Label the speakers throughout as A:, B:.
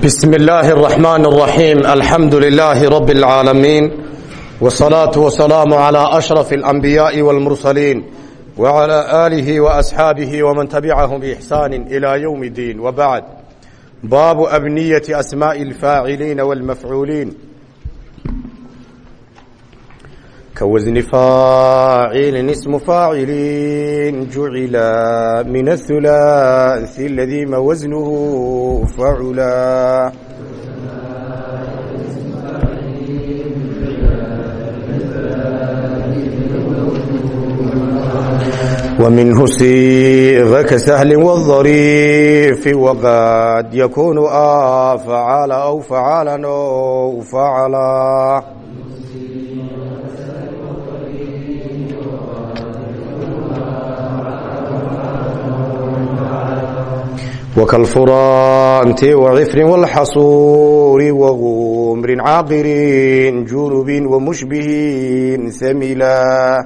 A: بسم الله الرحمن الرحيم الحمد لله رب العالمين والصلاة والسلام على أشرف الأنبياء والمرسلين وعلى آله وأصحابه ومن تبعهم بإحسان إلى يوم الدين وبعد باب أبنية أسماء الفاعلين والمفعولين كوزن فاعل اسم فاعلين جعل من الثلاث الذي ما وزنه فعلا ومنه صيغ كسهل والظريف وقد يكون أفعال أو فعالا أو فعلا وكالفرانت وعفر والحصور وغمر عاقر جنب ومشبه ثملا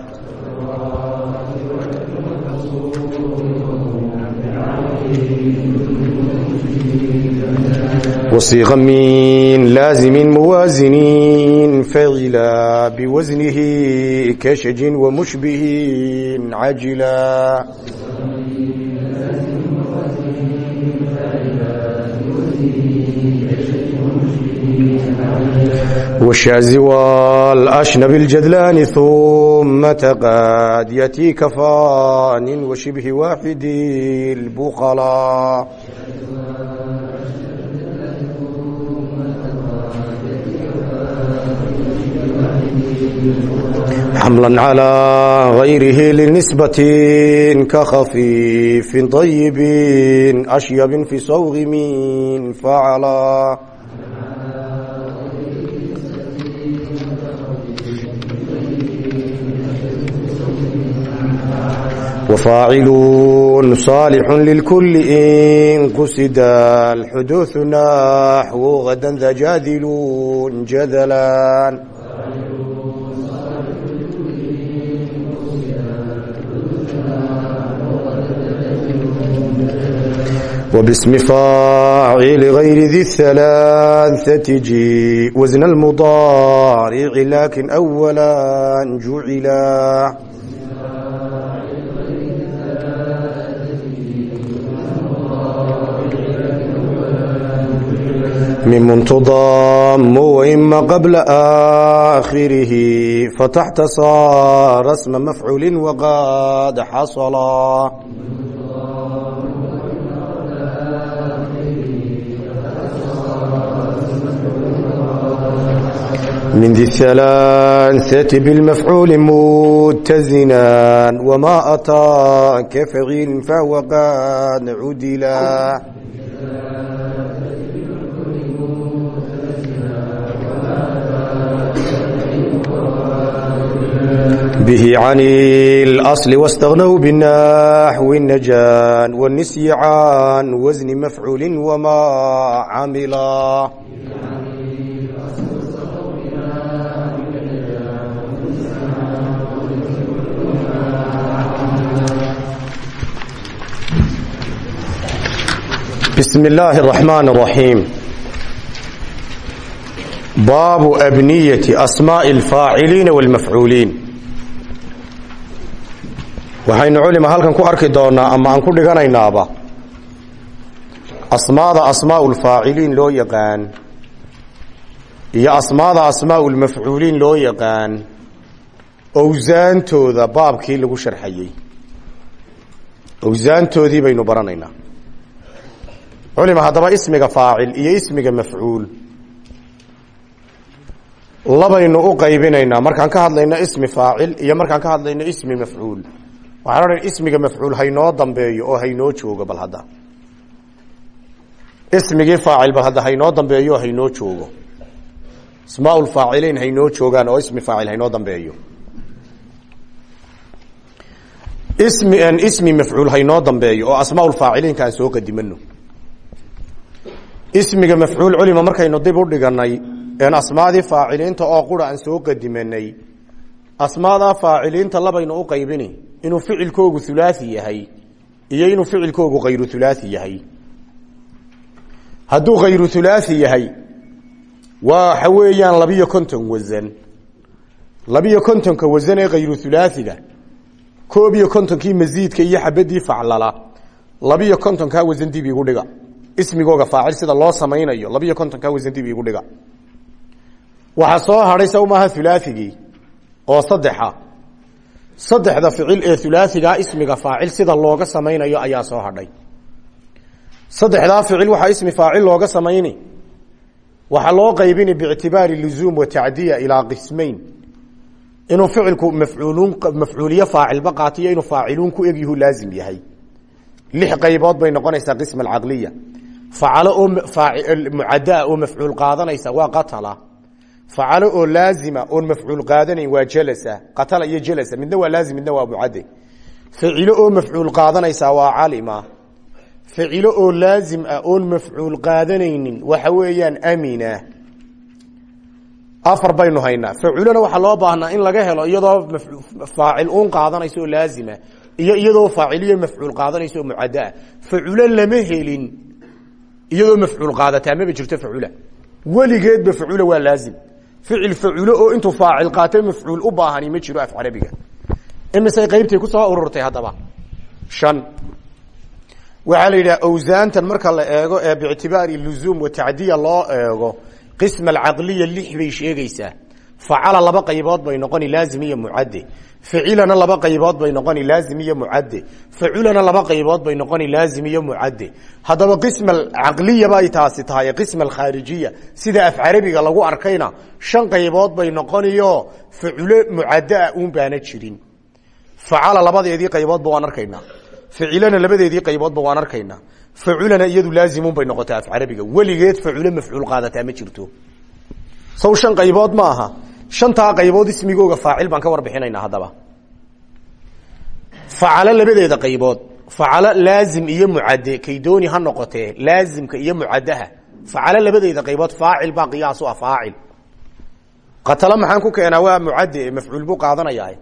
A: وصيغ من لازم موازنين فعلا بوزنه كشج ومشبه عجلا والشاز والأشنب الجدلان ثم تقاد يتي كفان وشبه واحد البخلاء حملا على غيره للنسبة كخفيف طيب أشيب في صوغ من فعلا وفاعل صالح للكل إن قسد الحدوث نحو غدا ذا جادل جدلا وباسم فاعل غير ذي الثلاثة جي وزن المضارع لكن أولا جعلا ممن تضام وإما قبل آخره فتحت صار اسم مفعول وقد حصلا من ذي الثلاثة بالمفعول متزنا وما أتى كفعيل فهو قد عدلا به عن الأصل واستغنوا بالنحو النجان والنسي عن وزن مفعول وما عملا بسم الله الرحمن الرحيم باب أبنية أسماء الفاعلين والمفعولين waxaynu culima halkan ku arki doonaa ama aan ku dhiganaynaaba asmaada asmaau lfaaciliin loo yaqaan iyo asmaada asmaau lmafcuuliin loo yaqaan owsaantooda baabkii lagu sharxayey owsaantoodii baynu baranaynaa. Culima haddaba ismiga faacil iyo ismiga mafcuul. Labaynu u qaybinaynaa. Markaan ka hadlayno ismi faacil iyo markaan ka hadlayno ismi mafcuul waxaan odhan ismiga mafcuul haynoo dambeeyo oo haynoo joogo bal hadda. Ismigii faacil bal hadda haynoo dambeeyo oo haynoo joogo. Asmaa faaciliin haynoo joogaan oo ismi faacil haynoo dambeeyo. Ismi ismi mafcuul haynoo dambeeyo oo asmaa faaciliinka aan soo qadimano ismiga mafcuul culima markaynu dib u dhiganay een asmaadii faaciliinta oo qura aan soo qadimanay asmaadaa faaciliinta labaynu u qaybini inuu ficilkoogu hulaaثi yahay iyo inuu ficilkoogu kayru hulaaثi yahay. Hadduu khayru hulaai yahay waxa weeyaan labiyo konton wasan labiyo kontonka ee khayru hulaaiga koob iyo kontonkii masiidka iyo xabadii faclala labiyo kontonkaa wasan dib igu dhiga. Ismigooga faacil sida loo samaynayo labiyo kontonkaa wasan dib igu dhiga. Waxaa soo hadhay saw maaha hulaaigii oo saddexa. Saddexda ficil ee hulaaigaa ismiga faacil sida looga samaynayo ayaa soo hadhay. Saddexdaa ficil waxaa ismi faacil looga samayni. Waxaa loo qaybini biictibaari luzuum wa tacdiya ilaa qismayn. Inuu ficilku mafcuulun mafcuuliye faacilba qaatiyo inuu faaciluun ku egyahu laazim yahay. Lix qaybood bay noqonaysaa qism alcaqliya. Facalo oo mucadaa oo mafcuul qaadanaysa waa qatala facalo oo laazima oon mafcuul qaadanayn waa jalasa qatala iyo jalasa midna waa laazim midna waa mucade ficilo oo mafcuul qaadanaysa waa calima ficilo oo laazim ah oon mafcuul qaadanaynin waxa weeyaan amina afar baynu haynaa faculana waxaa loo baahnaa in laga helo iyadoo faacil uun qaadanayso oo iyo iyadoo faaciliyo mafcuul qaadanayso oo mucadaa lama helin iyadoo mafcuul qaadataa maba jirto facula weligeedba facula waa laazim ficil faculo oo intuu faacil qaatay mafcuul u baahani ma jiro af carabiga imisay qaybtay ku soo ururtay haddaba? Shan. Waxaa la yidhaha awsaantan marka la eego ee biictibaari luzuum wa tacdiya loo eego qism alcaqliya lix bay sheegaysaa. Facala laba qaybood bay noqoni laazim iyo ficilana laba qaybood bay noqoni laazim iyo mucade faculana laba qaybood bay noqoni laazim iyo mucade haddaba qism alcaqliya bay taasi tahay qism alkhaarijiya. Sida af carabiga lagu arkayna shan qaybood bay noqoniyo faculo mucadaa uun baana jirin. Facala labadeedii qayboodba waan arkaynaa ficilana labadeedii qayboodba waan arkaynaa faculana iyadu laazimun bay noqotaa af carabiga. Weligeed faculo mafcuul qaadataa ma jirto. Saw shan qaybood ma aha shantaa qaybood ismigooga faacil baan ka warbixinaynaa haddaba. Facalo labadeeda qaybood facalo laazim iyo mucade kaydooni ha noqotee laazimka iyo mucadaha facalo labadeeda qaybood faacil baa qiyaas u ah faacil. Maxaan ku keenaa waa mucade mafcuul buu qaadanayaa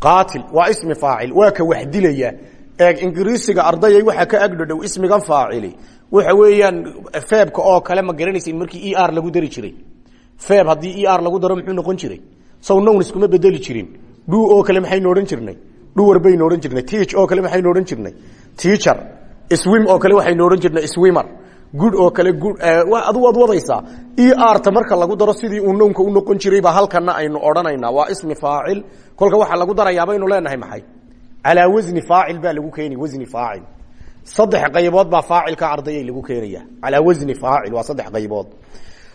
A: qaatil waa ismi faacil waa ka wax dilaya. Eeg ingiriisiga ardayay waxaa ka agdhodhow ismigan faacili. Waxa weeyaan feebka oo kale ma garanaysin markii e r lagu dari jiray feeb haddii e r lagu daro muxuu noqon jiray? Sow nown iskuma bedeli jirin. Dhu oo kale maxaynu odhan jirnay? Dhuwar baynu odhan jirnay. Teach oo kale maxaynu odhan jirnay? Teacher swim oo kale waxaynu odhan jirnay. Swimmer good oo kale good adu waad wadaysaa e r ta marka lagu daro sidii uu nownka u noqon jiray baa halkana aynu odhanaynaa. Waa ismi faacil. Kolka waxaa lagu darayaa baynu leenahay maxay? Calaa wasni faacil baa lagu keeni wasni faacil. Saddex qaybood baa faacilka ardayay lagu keenaya. Calaa wasni faacil waa saddex qaybood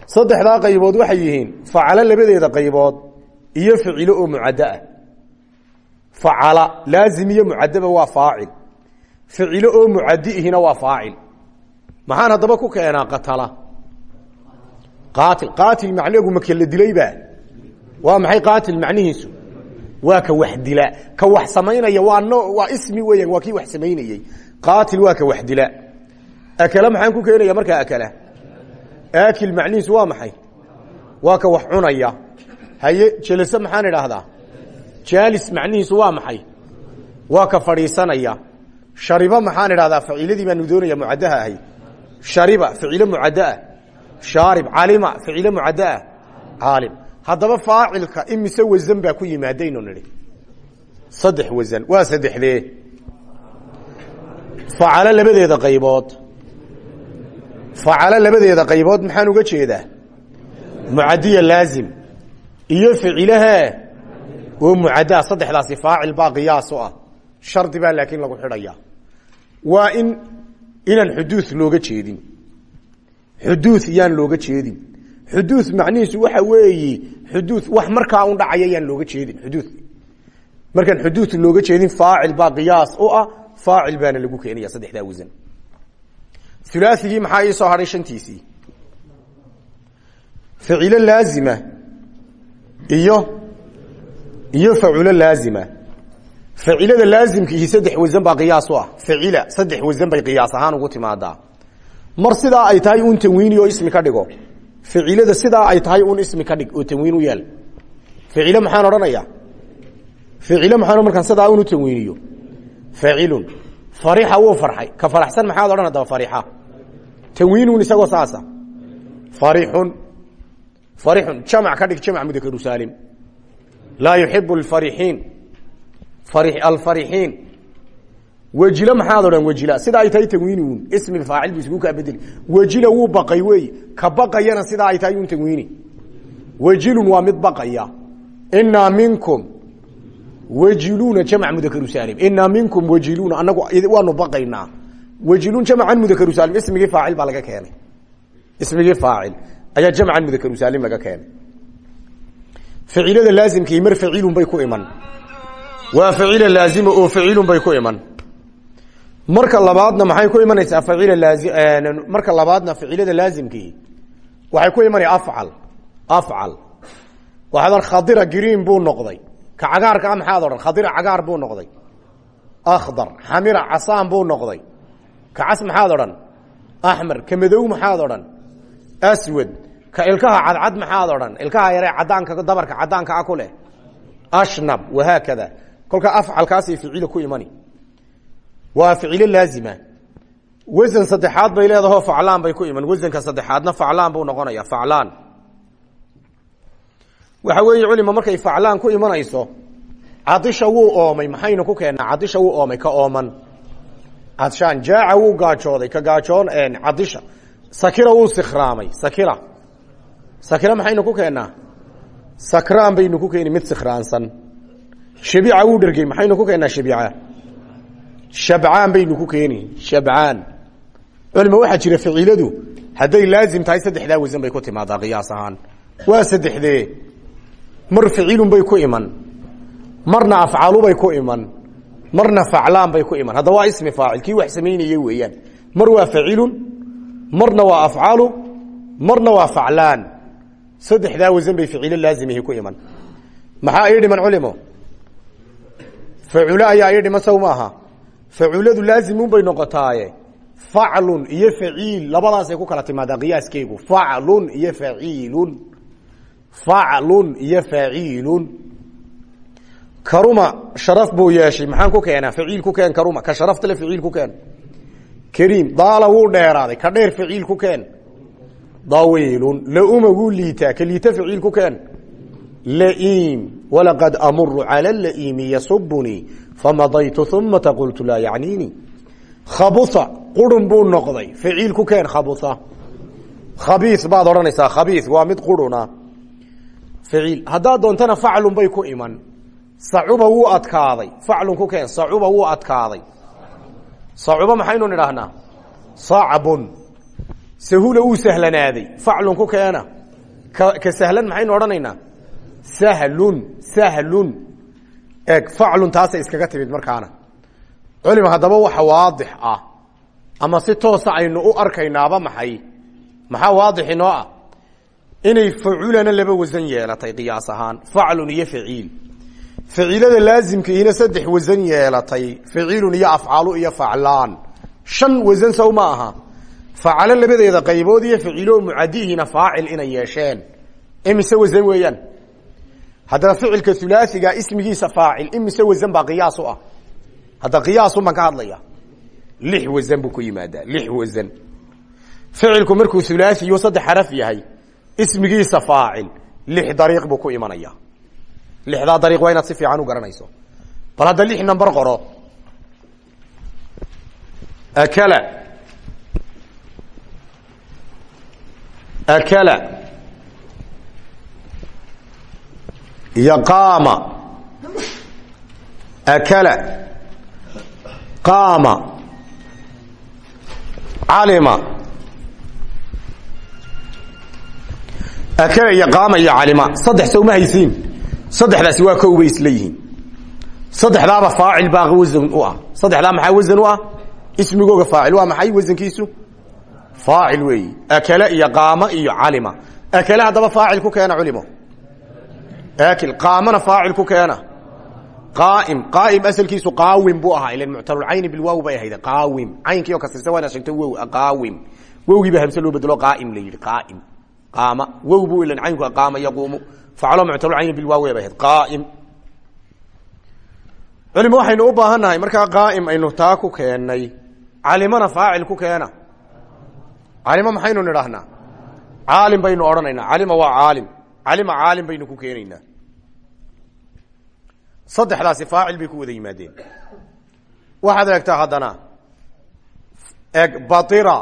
A: saddexdaa qaybood waxay yihiin facalo labadeeda qaybood iyo ficilo oo mucaddoah facala laazim iyo mucadaba waa faacil. Ficilo oo mucadiihina waa faacil. Maxaan haddaba ku keenaa qatala? Qaatil. Qaatil macneegu ma kala dilayba waa maxay qaatil macnihiisu? Waa ka wax dila. Ka wax samaynaya waa no waa ismi weeyaan waa kii wax samaynayey qaatil waa ka wax dila. Akala maxaan ku keenaya markaa akala aakil macnihiisu waa maxay? Waa ka wax cunaya. Haye jelase maxaan idhaahdaa? Jaalis macnihiisu waa maxay? Waa ka fadhiisanaya. Shariba maxaan idhahdaa faciiladii baanu doonaya mucaddaha ahay. Shariba ficilo mucaddaah shaarib calima ficilo mucaddaah caalim. Haddaba faacilka imise wasan baa ku yimaadaynu nidhi. Saddex wasan waa saddexdee. Facalo labadeeda qaybood facalo labadeeda qaybood maxaan uga jeedaa mucadiya laazim iyo ficilahe oo mucaddaa saddexdaasi faacil baa qiyaas u ah shardi baa laakiin lagu xidhaya waa in inaan xuduud looga jeedin xuduud yaan looga jeedin xuduud macnihiisu waxa weeyi xuduud wax markaa un dhacaya looga jeedin xuduud markaan xuduud looga jeedin faacil baa qiyaas ah faacil baana lagu keenaya saddexdaa wasan ulaaigii maxaa ii soo hadhay shantiisii? Ficilo laazima iyo iyo faculo laazima. Facilada laazimkiihi saddex wasan baa qiyaas u ah. Facila saddex wasan bay qiyaas ahaan ugu timaadaa. Mar sidaa ay tahay un tanwiini oo ismi ka dhigo. Ficilada sidaa ay tahay un ismi ka dhig oo tanwiin u yeel ficilo maxaan odhanaya? Ficilo maxaan markaan sidaa unu tanwiinun isagoo saasa farixun farixun jamac ka dhig jamac mudakaru saalim laa yuxibu alfarixiin alfarixiin wejilo maxaad odhan wejila sida ay tahay tanwiiniun ismiga faacil bu isgu kaa bedeli wejila wuu baqay wey ka baqayana sidaa ay tahay un tanwiini wejilun waa mid baqaya inaa minkum wajiluuna jamc mudakaru saalim inaa minkum wajiluuna anagu waanu baqaynaa wajilun jamcan mudakaru saalim ismigii faacil baa laga keenay. Ismigii faacil. Ayaa jamcan mudakaru saalim laga keenay. Ficilada laazimkii mar facilun bay ku iman. Waa facila laazima oo facilun bay ku iman. Marka labaadna maxay ku imanaysaa facila laazi marka labaadna ficilada laazimkii waxay ku imanaya afcal. Afcal. Waxaad odhan khadira green buu noqday. Ka cagaarka a maxaad odhan khadira cagaar buu noqday. Akhdar. Xamira casaan buu noqday ka cas maxaad odhan? Axmer ka madow maxaad odhan? Aswad ka ilkaha cadcad maxaad odhan? Ilkaha yare cadaanka dabarka cadaanka a ku leh. Ashnab wahaakada. Kolka afcalkaasay ficilo ku imani. Waa ficilo laazima. Wasan saddexaad bay leedaho faclaan bay ku iman. Wasanka saddexaadna faclaan buu noqonaya faclaan. Waxa weeye culima markay faclaan ku imanayso cadisha wuu oomay maxaynu ku cadshaan jaaca wuu gaajooday ka gaajoon cadisha sakira wuu sikraamay sakira. Sakira maxaynu ku keennaa? Sakraan baynu ku keeni mid sikraansan shabiica wuu dhergey maxaynu ku keennaa shabiica? Shabcaan baynu ku keeni shabcaan. Culima waxaa jira ficiladu hadday laazim tahay saddexdaa wasan bay ku timaadaa qiyaas ahaan. Waa saddexdee. Mar ficilun bay ku iman marna afcalubay ku iman marna faclaan bay ku iman. Hadda waa ismi faacil kii wax samaynaya weeyaan. Mar waa facilun marna waa afcalu marna waa faclaan. Saddexdaa wasan bay ficilo laazimihi ku iman. Maxaa ii dhiman culimo? Facule ayaa ii dhiman sow maaha. Laazimun bay noqotaaye. Faclun iyo faciil labadaasay ku kala timaadaa qiyaaskeygu. Faclun iyo faciilun. Faclun iyo faciilun karuma sharaf buu yeeshay. Maxaan ku keenaa? Faciil ku keen karuma. Ka sharaftale faciil ku keen. Kariim daala dheeraaday. Ka dheer faciil ku keen. Dawiilun lauma wuu liitaa. Ka liita ku keen. Laim walaqad amuru cala laimi yasubunii famadaytu umata qultu laa yacniini khabusa qurun buu noqday. Faciil ku keen khabusa. Khabiis baad odhanaysaa khabiis. Waa mid quruna faciil haddaad doontana faclun bay ku iman sacuba wuu adkaaday. Faclun ku keen sacuba wuu adkaaday. Sacuba maxaynu nidhaahnaa sacbun sahula wuu sahlanaaday faclun ku keena. Ka sahlan maxaynu odhanaynaa? Sahlun sahlun. Eg faclun taasay iskaga timid markaana. Culima haddaba waxa waadix ah. Ama si toosa aynu u arkaynaaba maxay? Maxaa waadix inoo ah? Inay faculana laba wasan yeelatay qiyaas ahaan. Faclun iyo faciil faciilada laazimkiina saddex wasan yeelatay faciilun iyo afcalu iyo faclaan. Shan wasan sow ma aha. Facalo labadeeda qaybood iyo faciilo mucadihiina faacil inay yeesheen. Imise wasan weeyaan? Haddaba ficilka ulaaiga ismigiisa faacil imise wasan baa qiyaas ah. Hadda qiyaasun baan ka hadlaya. Lix wasan buu ku yimaadaa lix wasan ficilku markuu ulaaiyo saddex xaraf yahay ismigiisa faacil lix dariiq buu ku imanaya lixdaa dariiq waa inaad si fiican u garanayso. Bal hadda lix number qoro. Akala. Akala. Iyo akala. Qaama. Calima. Akala iyo qaama iyo calima. Saddex haysiin saddexdaasi waa kow bay isla saddexdaaba faacil baa wasan u ah. Saddexdaa maxaa wasan u ah? Ismigooga faacil waa maxay wasankiisu faacil weeyi. Akala iyo qaama iyo calima. Akala haddaba faacil ku keena culimo. Akil qaamana faacil ku keena. Qaaim qaaim asalkiisu qaawim buu ahaa. Ilan muctalulcayni bilwaaw bay ahayd qaawim. Caynkii oo kasirta waa inaad sheegto qaawim. Wowgiiba hamse loo bedelo qaaim la qaaim. Qaama wow buu ilan qaama yaquumu faclo muctalulcayni bilwaaw bay ahayd qaaim culimo waxaynu u baahan nahay markaa qaa'im aynu taa ku keennay calimana faacil ku keena calima maxaynu nidhaahnaa caalim baynu odhanaynaa calima waa caalim calima caalim baynu ku keenaynaa saddexdaasi faacil bay ku wada yimaadeen waxaad eegtaa haddana eg baira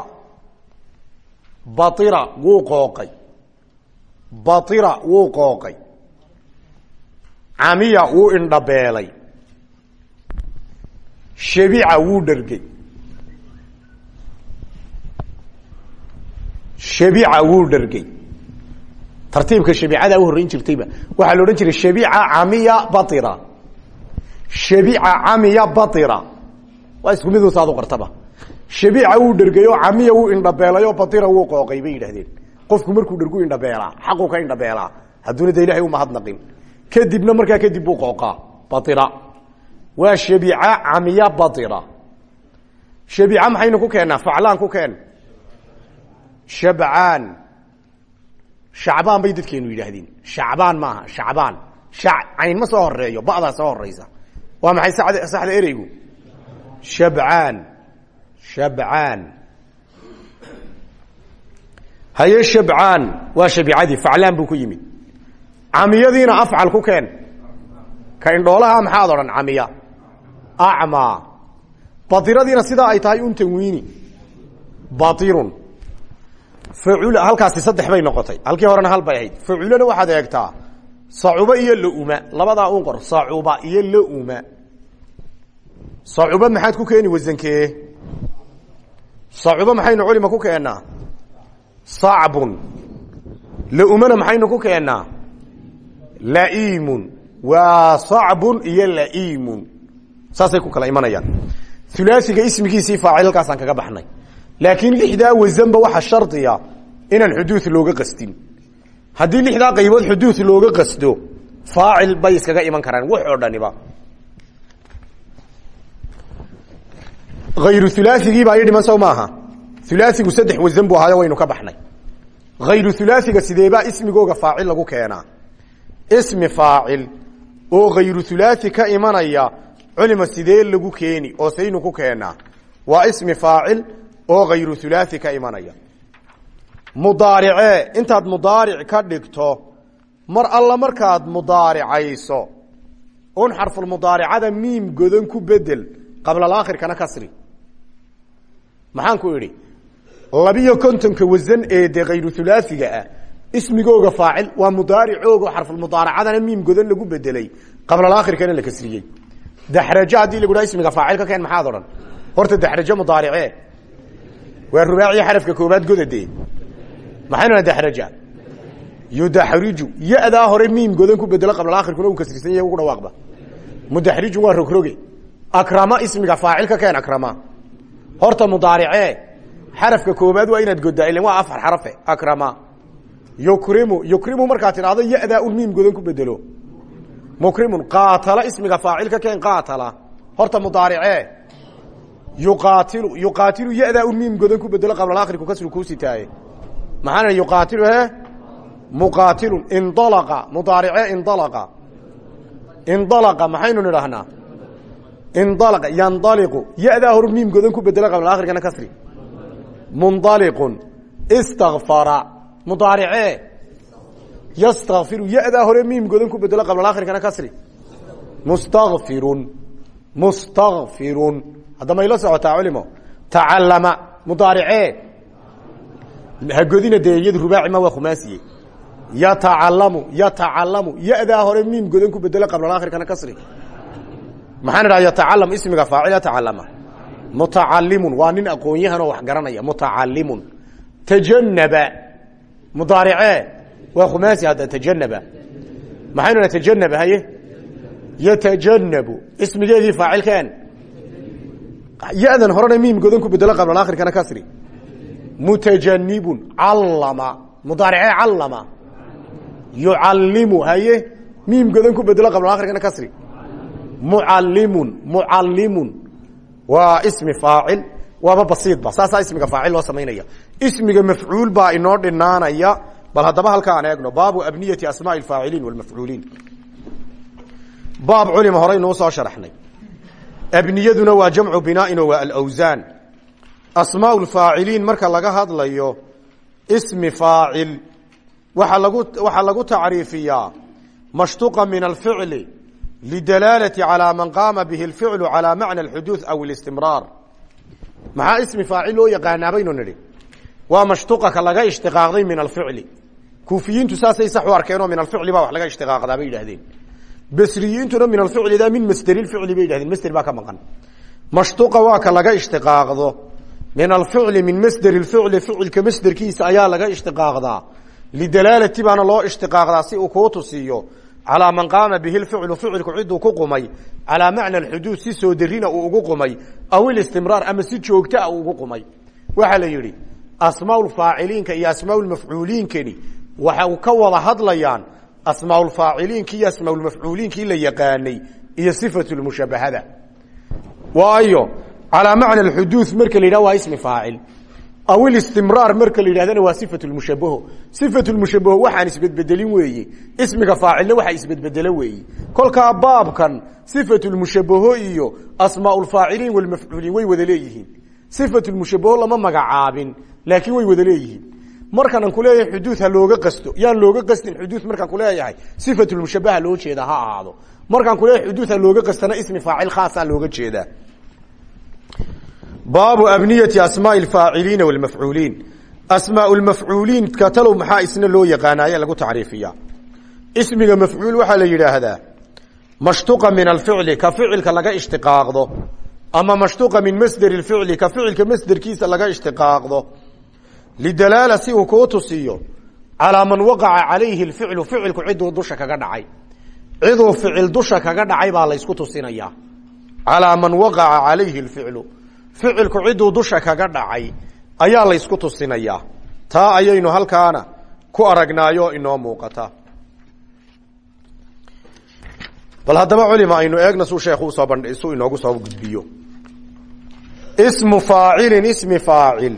A: baira wuu qooqay baira wuu qooqay camiya wuu indhabeelay. Shabica wuu dhergey shabica wuu dhergey tartiibka shabicada u horreyn jirtayba waxaa la odhan jiray shabica camiya baira shabica camiya baira waa isku mid saad u qartaba shabiica wuu dhergayo camiya wuu indhabeelayo baira wuu qooqay bay yidhahdeen qofku markuu dhergu indhabeelaa xaquu ka indhabeelaa hadduuna de ilahay umahadnaqin kadibna markaa kadib buu qooqaa baira waa shabiica camiya baira shabiica maxaynu ku keennaa faclaan ku keen. Shabcaan. Shacbaan bay dadkeenu yidhaahdeen. Shacbaan maaha shacbaan. Cayn ma soo horeeyo ba'daa soo horeysa waa maxay saxda ereygu? Shabcaan. Shabcaan haye shabcaan waa shabicadii faclaan buu ku yimid. Camiyadiina afcal ku keen. Ka indhoolaha maxaad odhan camiya? Acmaa badiradiina sidaa ay tahay un tanwiini bairun facul halkaasi saddex bay noqotay. Halkii horena hal bay ahayd. Faculana waxaad eegtaa sacuba iyo lauma labadaa un qor sacuba iyo lauma sacuba maxaad ku keeni wasankee sacuba maxaynu culima ku keennaa sacbun laumana maxaynu ku keennaa laiimun waa sacbun iyo laiimun saasay ku kala imanayaan ulaasiga ismigiisii faacil halkaasaan kaga baxnay laakiin lixdaa wasanba waxa shardiya inaan xuduud looga qastin haddii lixdaa qaybood xuduud looga qasdo faacil bay iskaga iman karaan wax oo dhaniba ayru ulaaigiibaa i dhiman sow maaha ulaaigu saddex wasan buu ahaayo waynu ka baxnay. Ayru ulaaiga sideebaa ismigooga faacil lagu keenaa? Ismi faacil oo hayru ulaai ka imanaya culima sidee lagu keeni oo saynu ku keenaa? Waa ismi faacil oo hayru ulaai ka imanaya. Mudaarice intaad mudaaric ka dhigto mar alla markaad mudaaricayso un xarfulmudaaricada miim godan ku bedel qablalaakhirkana kasri. Maxaan ku idhi labiyo kontonka wasan ee de hayru ulaaiga ah ismigooga faacil waa mudaaricoogo xarfulmudaaracadana miim godan lagu bedelay qablalaakhirkana la kasriyey. Daxrajo lagu dhaha ismiga faacil ka keen maxaad horta daxrajo mudaarice. Waa rubaaciya xarafka koobaad godade maxaynu na daxraja? Ya-daa hore miim godan ku bedelo qablalaakhirkuna uu kasrisan yahay ugu dhawaaqba. Mudaxrijun waa rogroge. Akrama ismiga faacil ka keen akrama. Horta mudaarice xarafka koobaad waa inaad godaa ilan waa afar xarafe akrama. Yukrimu yukrimu markaad tidhaahdo ya-daa un miim godan ku bedelo mukrimun qaatala ismiga faacil ka keen qaatala. Horta mudaarice. Yuqaatilu yuqaatilu ya-daa un miim godan ku bedelo qablalaakhirku kasri kuusitaaye maxaana yuqaatilu he? Indalaqa. Mudaarice indalaqa. Indalaqa maxaynu nidhahnaa indalaqa yandaliqu. Ya-daa hor miim godan ku bedelo qablalaakhirkana kasri mundaliqun istakfara mudaarice yastakfiru ya-daa hore miim godan ku bedelo qablalaakhirkana kasri mustakfirun mustakfirun hadda mayla socotaa culimo tacallama mudaarice hagodina dee iyadu rubaaci ma waa khumaasiye yatacalamu yatacalamu ya-daa hore miim godan ku bedelo qablalaakhirkana kasri maxaan idhaha yatacalam ismiga faacil yatacalama mutacalimun waa nin aqoon-yahanoo wax garanaya. Mutacalimun tajanaba mudaarice. Waa khumaasi hadda tajanaba maxaynu idhaha tajanaba haye? Yatajanabu ismigeedii faacilkeen. Ya-dan horena miim godan ku bedelo qablalaakhirkana kasri mutajanibun callama. Mudaarice callama. Yucallimu haye? Miim godan ku bedelo qablalaakhirkana kasri mucallimun. Mucallimun waa ismi faacil waaba basiidba saasaa ismiga faacil loo samaynaya. Ismiga mafcuul baa inoo dhinaanaya. Bal haddaba halka aan eegno baabu abniyati asmaai alfaaciliin walmafcuuliin baab culima horeynuu soo sharaxnay. Abniyaduna waa jamcu binaain oo waa alawsaan asmaa lfaaciliin marka laga hadlayo ismi faacil waaa lagu waxaa lagu tacriifiyaa. Mashtuqa min alficli lidalaalati calaa man qaama bihi alficlu calaa macna alxuduud aw اlistimraar maxaa ismi faacil loo yaqaanaa baynu nidhi waa mashtuqaka laga ishtiqaaqday min alficli kuufiyiintu saasay sax u arkeenoo min alficli baa wax laga ishtiqaaqdaa bay yidhahdeen basriyiintuna min alficlida min masderilficli bay yidhahdeen masder baa ka maqan mashtuqa waa ka laga ishtiqaaqdo min alficli min masder ficli ficilka masderkiisa ayaa laga ishtiqaaqdaa lidalaalati baana loo ishtiqaaqdaa si uu kuu tusiiyo calaa man qaama bihi lficlu ficilku ciduu ku qumay calaa macna alxuduud si soo derina uu ugu qumay aw ilistimraar ama si joogtaa uu ugu qumay waxaa la yidhi asmaaulfaaciliinka iyo asmaaulmafcuuliinkani waxay ka wada hadlayaan asmaaulfaaciliinki iyo asmaaulmafcuuliinkii la yaqaanay iyo sifatu lmushabahada waayo calaa macna alxuduud marka la yidhah ismi faacil aw ilistimraar marka la yidhahdana waa sifat lmushabaho sifat lmushabaho waxaan isbedbedelin weeye ismiga faacilna waxa isbedbedelo weeye kolkaa baabkan sifat lmushabaho iyo asmaaulfaaciliin walmafcuuliin way wada leeyihiin sifat lmushabaho lama magacaabin laakiin way wada leeyihiin markanan kuleeyahay xuduud ha looga qasto yaan looga qastin xuduud markaan kuleeyahay sifatulmushabaha loo jeeda ha ahaado markaan kuleeyahay xuduud ha looga qastana ismi faacil khaasaa looga jeedaa baabu abniyati asmaai alfaaciliina walmafcuuliin asmaa lmafcuuliin katalow maxaa isna loo yaqaanaaye lagu tacriifiya ismiga mafcuul waxaa la yidhaahdaa mashtuqa min alficli ka ficilka laga ishtiqaaqdo ama mashtuqa min masderi lficli ka ficilka masderkiisa laga ishtiqaaqdo. Lidalaala si uu kuu tusiyo calaa man waqaca calayhi lficlu ficilku ciduu dusha kaga dhacay. Ciduu ficil dusha kaga dhacay baa laysku tusinayaa. Calaa man waqaca calayhi lficlu ficilku ciduu dusha kaga dhacay ayaa laysku tusinayaa. Taa ayaynu halkaana ku aragnaayo inoo muuqata. Bal haddaba culima aynu eegna suu sheekhu u soo bandh inoogu soo gudbiyo. Ismu faacilin ismi faacil.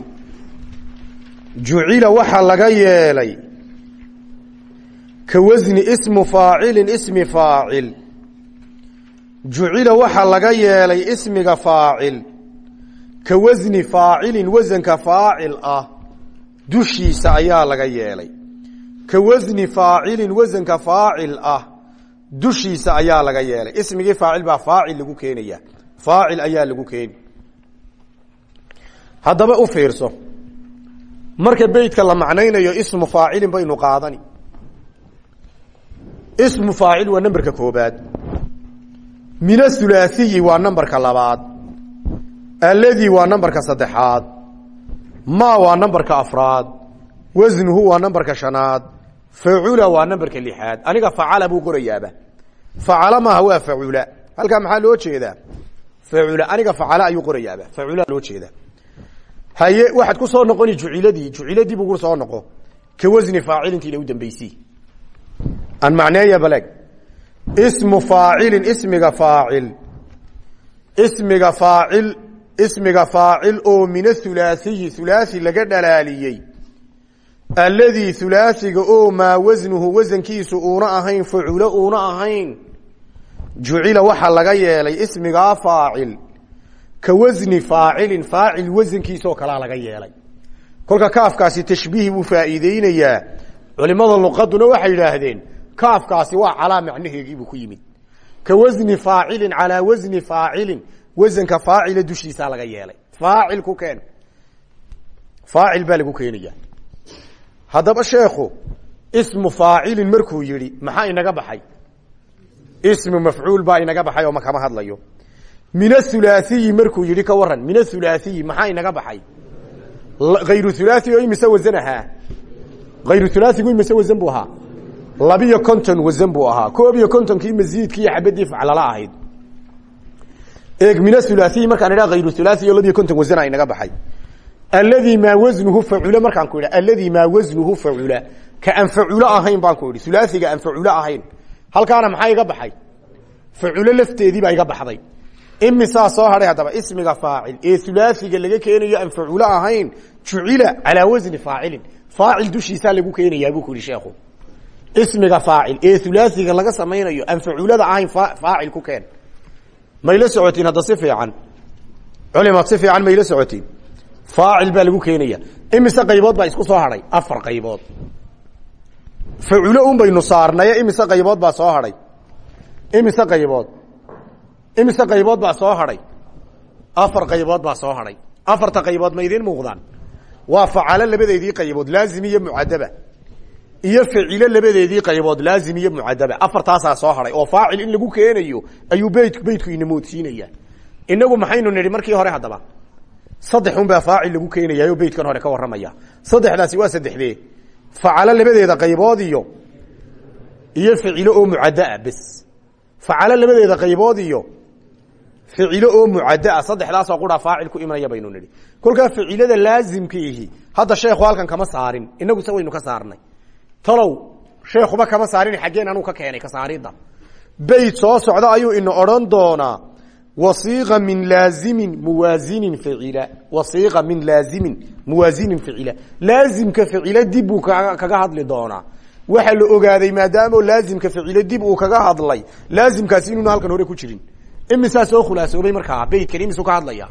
A: Jucila waxa laga yeelay. Ka wasni ismu faacilin ismi faacil. Jucila waxa laga yeelay ismiga faacil ka wasni faacilin wasanka faacil ah dushiisa ayaa laga yeelay. Ka wasni faacilin wasanka faacil ah dushiisa ayaa laga yeelay. Ismigii faacil baa faacil lagu keenaya faacil ayaa lagu keeni haddaba u fiirso marka beytka la macnaynayo ismu faacilin baynu qaadani. Ismu faacil waa namberka koobaad. Min athulaathiyi waa nambarka labaad alladii waa nambarka saddexaad. Ma waa nambarka afraad. Wasnuhu waa nambarka shanaad. Facula waa nambarka lixaad. Aniga facala buu qorayaaba facala maaha waa facula halkaa maxaa loo jeedaa? Facula aniga facala ayuu qorayaaba facula loo jeedaa. Haye waxaad ku soo noqoni juciladii. Juciladii buu ku soo noqo. Ka wasni faacilintiina u dambeysi aan macneeya baleg ismu faacilin ismiga faacil. Ismiga faacil ismiga faacil oo min athulaathiyi thulaathi laga dhalaaliyey. Alladii thulaathiga oo maa wasnuhu wasankiisu uuna ahayn faculo uuna ahayn jucila waxaa laga yeelay ismigaa faacil. Ka wasni faacilin faacil wasankiisaoo kalaa laga yeelay. Kolka kaafkaasi tashbiih buu faa'iideynayaa culimada luqaduna waxay yidhaahdeen kaafkaasi waa calaa macnaheegiibuu ku yimid. Ka wasni faacilin calaa wasni faacilin wasanka faacila dushiisaa laga yeelay. Faacil ku keen. Faacil baa lagu keenaya. Haddaba sheekhu ismu faacilin markuu yidhi maxaa inaga baxay? Ismu mafcuul baa inaga baxay oo ma kama hadlayo. Min athulaathiyi markuu yidhi ka waran min athulaathiyi maxaa inaga baxay? Hayru thulaathi oo imise wasan ahaa? Hayru thulaathigu imise wasan labiyo konton wasan buu ahaa. Koob iyo kontonkii masiidkii iyo xabadii faclala eeg min athulaathiyi markaan idhaha hayru thulaathi oo labiyo konton wasana inaga baxay. Alladii maa wasnuhu facula markaan ku idha alladii maa wasnuhu facula ka aan faculo ahayn baan ku idhi thulaathiga aan faculo ahayn. Halkaana maxaa iga baxay? Faculo lafteediibaa iga baxday. Imisaa soo hadhay haddaba ismiga faacil ee thulaathiga laga keenayo aan faculo ahayn jucila calaa wasni faacilin. Faacil dushiisaa lagu keenayaa buu ku yihi sheekhu. Ismiga faacil ee thulaathiga laga samaynayo aan mayla socotiin hadda si fiican. Culimaad si fiican mayla socotiin faacil baa lagu keenaya. Imise qaybood baa isku soo hadhay afar qaybood. Faculo un baynu saarnaye imise qaybood baa soo hadhay imise qaybood. Imise qaybood baa soo hadhay afar qaybood baa soo hadhay afarta qaybood ma idiin muuqdaan? Waa facalo labadeedii qaybood laazim iyo iyo facilo labadeedii qaybood laazim iyo mucadaba afartaasaa soo hadhay oo faacil in lagu keenayo ayuu beyt beytku inamoodsiinaya inagu maxaynu nidhi markii hore haddaba saddex un baa faacil lagu keenayaayo beytkan hore ka warramaya saddexdaasi waa saddexdee. Facalo labadeeda qaybood iyo iyo ficilo oo mucaddaa bes. Facalo labadeeda qaybood iyo ficilo oo mucaddaa. Saddexdaasoo quraa faacil ku imanaya baynu nidhi. Kolkaa ficilada laazimkiihi hadda sheekhu halkan kama saarin. Inagu se waynu ka saarnay talow sheekuba kama saarin xaggeen anuu ka keenay ka saarida. Beyt soo socda ayuu ina odhan doonaa wasiiqa min laazimin muwaasinin ficila. Wasiiqa min laazimin muwaasinin ficila. Laazimka ficilo dib buu kaga hadli doonaa waxaa la ogaaday maadaamo laazimka ficilo dib uu kaga hadlay laazimkaasi inuuna halkan hore ku jirin. Imisaa soo khulaasoobay markaa beytkan imisuu ka hadlaya?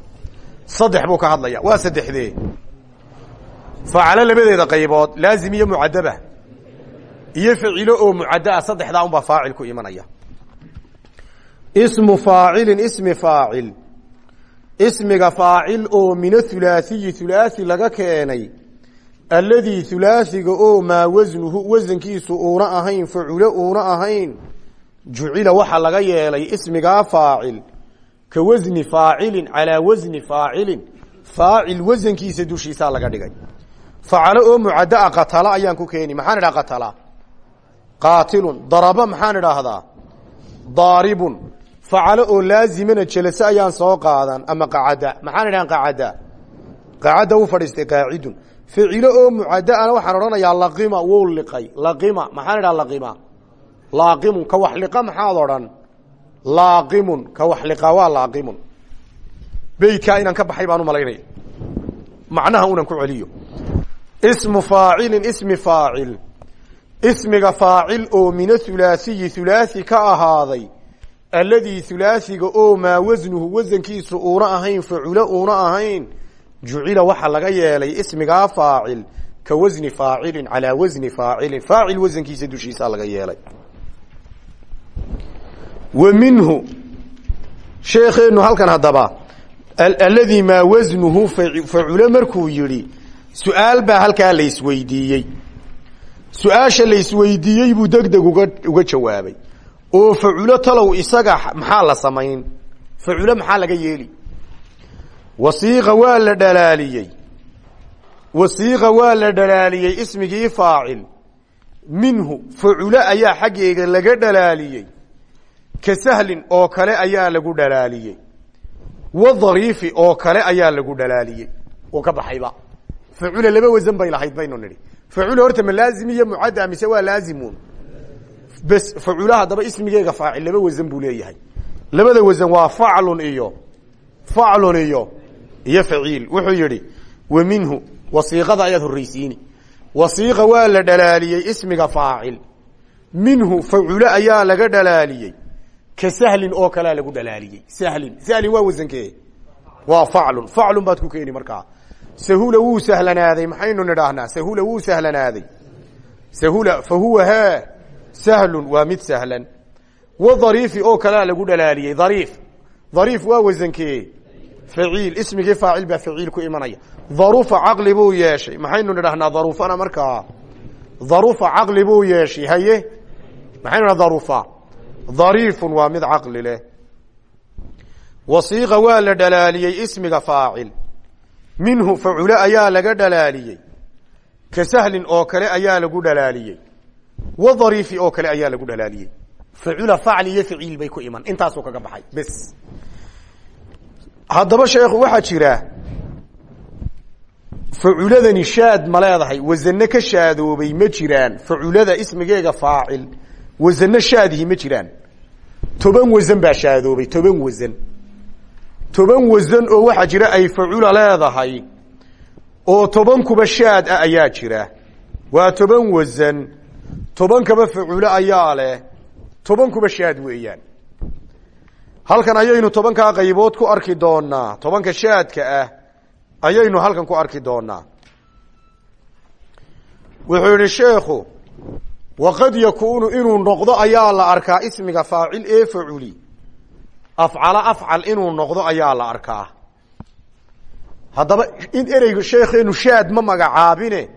A: Saddex buu ka hadlaya waa saddexdee. Facalo labadeeda qaybood laazim iyo iyo ficilo oo mucaddaa saddexdaa unbaa faacil ku imanaya. Ismu faacilin ismi faacil. Ismiga faacil oo min athulaathiyi thulaathi laga keenay. Alladii thulaathiga oo maa wasnuhu wasankiisu uuna ahayn faculo uuna ahayn jucila waxaa laga yeelay ismigaa faacil. Ka wasni faacilin calaa wasni faacilin. Faacil wasankiisa dushiisaa laga dhigay. Facalo oo mucaddaa qatala ayaan ku keeni maxaan idhaha qatala qaatilun. Daraba maxaan idhaahdaa? Daaribun facalo oo laazimana jelase ayaan soo qaadan. Ama qacada. Maxaan idhahan qacada? Qacada u fadhiistay qaacidun. Ficilo oo mucadaana waxaan odhanayaa laqima. Wou liqay. Laqima. Maxaan idhaha laqima? Laaqimun. Ka wax liqa maxaad odhan? Laaqimun. Ka wax liqa waa laaqimun. Beytkaa inaan ka baxay baan u malaynaya. Macnaha unan ku ismiga faacil oo min athulaathiyi thulaathi ka ahaaday alladii thulaathiga oo maa wasnuhu wasankiisu uuna ahayn faculo uuna ahayn jucila waxaa laga yeelay ismigaa faacil ka wasni faacilin calaa wasni faacilin. Faacil wasankiisa dushiisaa laga yeelay. Wa minhu sheekheenu halkan haddaba alladii maa wasnuhu faculo markuu yidhi su'aal baa halkaa la isweydiiyey su'aasha la isweydiiyey buu deg deg uga uga jawaabay. Oo faculo talow isaga maxaa la samayn? Faculo maxaa laga yeeli? Wasiiqa waa la dhalaaliyey. Wasiiqa waa la dhalaaliyey ismigii faacil. Minhu faculo ayaa xaggeega laga dhalaaliyey. Ka sahlin oo kale ayaa lagu dhalaaliyey. Wadariifi oo kale ayaa lagu dhalaaliyey. Oo ka baxayba. Facula laba wasan bay lahayd baynu nidhi facula horta ma laazim iyo mucadda mise waa laazimun bes facula haddaba ismigeega faacil laba wasan buu leeyahay labada wasan waa faclun iyo faclun iyo iyo faciil wuxuu yidhi wa minhu wasiiqada ayaad horreysiini wasiiqa waa la dhalaaliyey ismiga faacil minhu faculo ayaa laga dhalaaliyey ka sahlin oo kalea lagu dhalaaliyey sahlin sahlin waa wasankee waa faclun faclun baad ku keeni markaa sahula wuu sahlanaaday maxaynu nidhaahnaa? Sahula wuu sahlanaaday sahula fa huwa haa sahlun waa mid sahlan. Wa dhariifi oo kalea lagu dhalaaliyey dhariif dhariif waa wasankee faciil ismigii faacil baa faciil ku imanaya. Dharufa caqli buu yeeshay maxaynu nidhahnaa dharufana markaa? Dharufa caqli buu yeeshay haye? Maxaynu nidhaha dharufa dhariifun waa mid caqli leh minhu faculo ayaa laga dhalaaliyey. Ka sahlin oo kale ayaa lagu dhalaaliyey. Wa dhariifi oo kale ayaa lagu dhalaaliyey. Facula facl iyo faciil bay ku iman. Intaasuu kaga baxay. Bes. Haddaba sheekhu waxaa jira faculadani shaad ma leedahay. Ka shaadoobay ma jiraan. Faculada ismigeega faacil. Wasano shaadihi ma jiraan. Toban wasan baa shaadoobay toban wasan toban wasan oo waxaa jira ay facula leedahay oo tobankuba shaad ah ayaa jira. Waa toban wasan tobankaba faculo ayaa leh tobankuba shaad weeyaan. Halkan ayaynu tobankaa qaybood ku arki doonaa tobanka shaadka ah ayaynu halkan ku arki doonaa wuxuu yidhi sheekhu waqad yakuunu inuu noqdo ayaa la arkaa ismiga faacil ee faculi afcala afcal inuu noqdo ayaa la arkaa. Haddaba in ereyga sheekeenu shaad ma magacaabine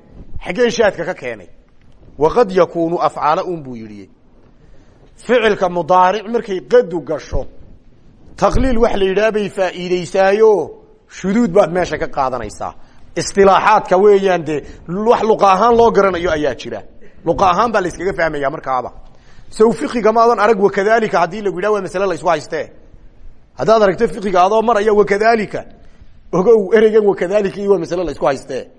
A: xaggeen shaadka ka keenay. Waqad yakuunu afcala un buu yidhi. Ficilka mudaaric markay qadu gasho taqliil wax la yidhaha bay faa'iideysaayo shuduud baad meesha ka qaadanaysaa. Istilaaxaadka weeyaan dee wax luqa loo garanayo ayaa jira. Luqa baa la iskaga fahmaya markaaba. Sow maadan arag wakadalika haddii lagu yidhaha waa la isku haddaad aragto fiqiga adoo maraya wakadalika ogow ereygan wakadalika iyo waa la isku hayste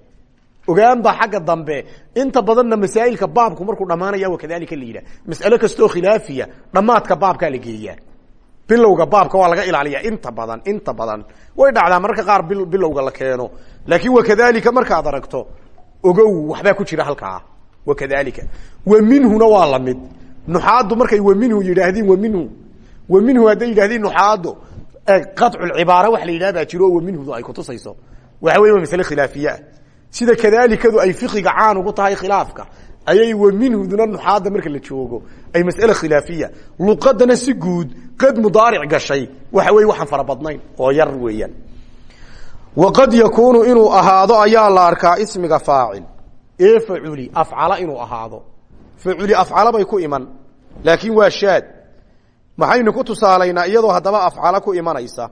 A: ogaan baa xagga dambe. Inta badanna masaa'ilka baabku markuu dhamaanaya wakadalika la yidhah mas'ale kastoo khilaafiya dhammaadka baabkaa la geeyaa. Bilowga baabka waa laga ilaaliya inta badan inta badan. Way dhacdaa mararka qaar bilowga la keeno. Laakiin wakadalika markaad aragto ogow waxbaa ku jira halkaa. Wakadalika wa minhuna waa la mid nuxaaddu markay wa minhu yidhaahdiin wa minhu wa minhu hadday yidhahdiin nuxaaddu qaطculcibaara wax la yidhah baa jiro wa minhudu ay kutusayso waxa wey waa masale khilaafiyeah sida kadaalikadu ay fiqiga caan ugu tahay khilaafka ayay wa minhuduna nuxaadda marka la joogo. Ay mas'ale khilaafiya. Luqadana si guud qad mudaaric gashay. Waxa wey waxaan fara badnayn oo yar weeyaan. Waqad yakuunu inuu ahaado ayaa la arkaa ismiga faacil. Ee maxaynu ku tusaalaynaa iyadoo haddaba afcala ku imanaysa?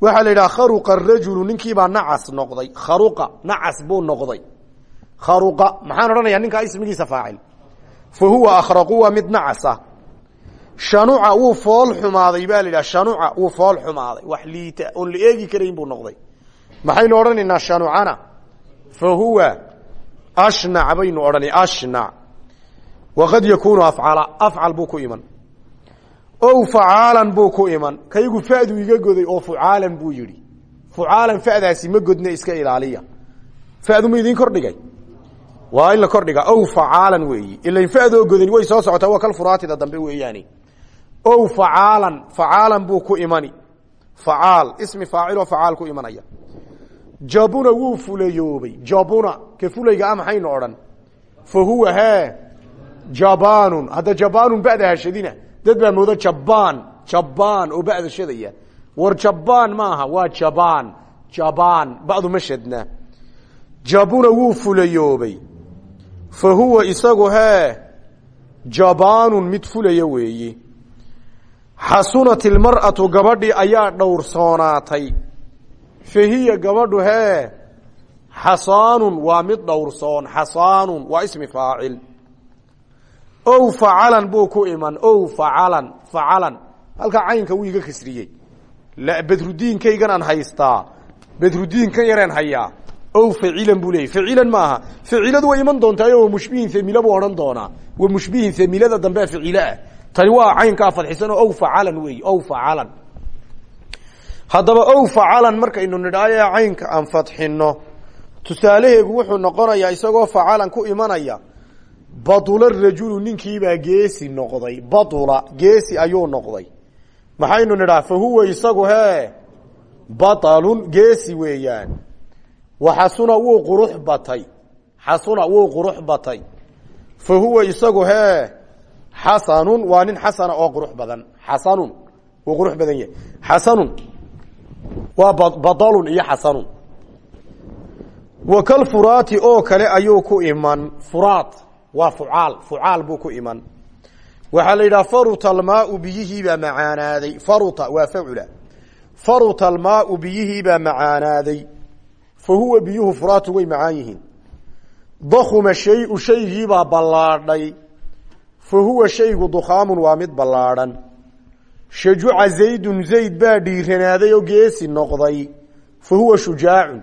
A: Waxaa la yidhaha kharuqa rajulu ninkiibaa nacas noqday. Kharuqa nacas buu noqday. Kharuqa maxaan odhanayaa ninkaa ismigiisa faacil. Fa huwa akhraqu waa mid nacasa. Shanuca wuu fool xumaaday baa la yidhaha shanuca wuu fool xumaaday. Wax liita oon la eegi karayn buu noqday. Maxaynu odhanaynaa shanucana? Fa huwa ashnac baynu odhana ashnac. Waqad yakuunu afcala afcal buu ku iman ow facaalan buu ku iman. Kaygu fadu iga goday oo fucaalan buu yidhi. Fucaalan fadaasi ma godne iska ilaaliya. Fadu ma idin kordhigay waa in la kordhiga ow facaalan weeyi. Ilan fadoo godani way soo socotaa waa kal furaatida dambe weeyaani. Ow facaalan facaalan buu ku imani. Facaal ismi faaciloo facaal ku imanaya. Jabuna wuu fulayoobay jabuna ka fulayga a maxaynu odhan? Fa huwa hee jabanun hadda jabanun bada hashadina dad baa mooda jabaan jabaan oo bada shadaya war jabaan maaha waa jabaan jabaan badu ma shadna jabuna wuu fulayoobay fa huwa isagu hee jabaanun mid fulaya weeyi. Xasunat ilmar'atu gabadhii ayaa dhowrsoonaatay fa hiya gabadhu hee xasaanun waa mid dhowrsoon xasaanun waa ismi faacil ow facalan buu ku iman ow facalan facalan. Halkaa caynka wuu iga kasriyey bedrudiinkaygan aan haystaa bedrudiinkan yareen hayaa. Ow facilan buu leeyay facilan maaha. Faciladu way iman doontaa oo mushbihin famila buu odhan doonaa. Wa mushbihin familada dambe faciileah tani waa caynkaa fadxisan ow facalan weey ow facalan. Haddaba ow facalan markaynu nidhaayo caynka aan fadxino tusaalaheegu wuxuu noqonayaa isagoo facalan ku imanaya badula rajulu ninkiibaa geesi noqday. Badula geesi ayuu noqday. Maxaynu nidhaha fa huwa isagu hee? Batalun geesi weeyaan. Waxasuna wuu qurux batay. Xasuna wuu qurux batay. Fa huwa isagu hee? Xasanun waa nin xasana oo qurux badan. Xasanun wuu qurux badan yahay. Xasanun waa badalun iyo xasanun. Wa kal furaati oo kale ayuu ku iman. Furaat waa fucaal fucaal buu ku iman. Waxaa la yidhaha faruta almaau biyihiibaa macaanaaday. Faruta waa facula faruta almaau biyihiibaa macaanaaday. Fa huwa biyuhu furaatu way macaan yihiin. Dakuma shayu shaygiibaa ballaadhay. Fa huwa shaygu dukhaamun waa mid ballaadhan shajuca zaydun zayd baa dhiiranaaday oo geesi noqday. Fa huwa shujaacun.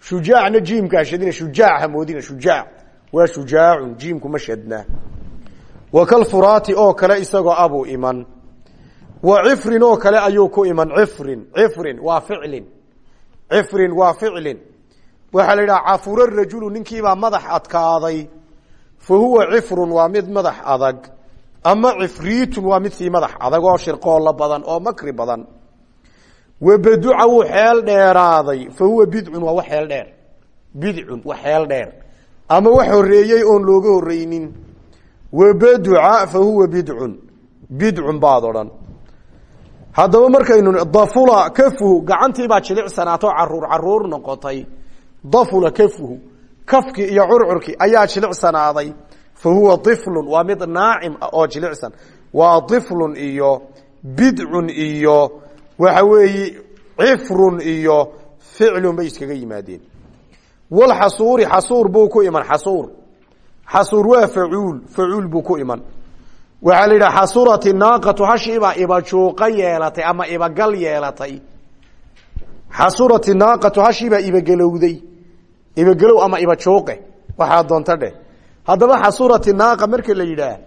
A: Shujaacna jiimkaa shadina shujaac hamoodina shujaac waa shujaacun jiimku ma shadna. Wa kal furaati oo kale isagoo abuu iman. Wa cifrin oo kale ayuu ku iman. Cifrin cifrin waa ficlin cifrin waa ficlin waxaa la yidhaha cafura rajulu ninkiibaa madax adkaaday. Fa huwa cifrun waa mid madax adag. Ama cifriitun waa mid sii madax adag oo shirqoolla badan oo makri badan. Wabaduca wuu xeel dheeraaday. Fa huwa bidcun waa wax xeel dheer. Dheer ama wax horeeyey oon looga horeynin wabaduca fa huwa bidcun bidcun baad odhan. Haddaba markaynu dafula kafuhu gacantiibaa jilicsanaato carruur carruur noqotay. Dafula kafuhu kafkii iyo curcurkii ayaa jilicsanaaday fa huwa iflun waa mid naacim ah oo jilicsan. Waa iflun iyo bidcun iyo waxa weeye cifrun iyo ficlun bay iskaga yimaadeen walxasuuri xasuur buu ku iman xasuur. Xasuur waa facuul facuul buu ku iman. Waxaa la yidhaha xasurati naaqatu hashiibaa ibajuuqa yeelatay ama ibagal yeelatay. Xasurati naaqatu hashiibaa ibagelowday ibagelow ama ibajuuqe waxaa doonta dheh haddaba xasurati naaqa marka la yidhaah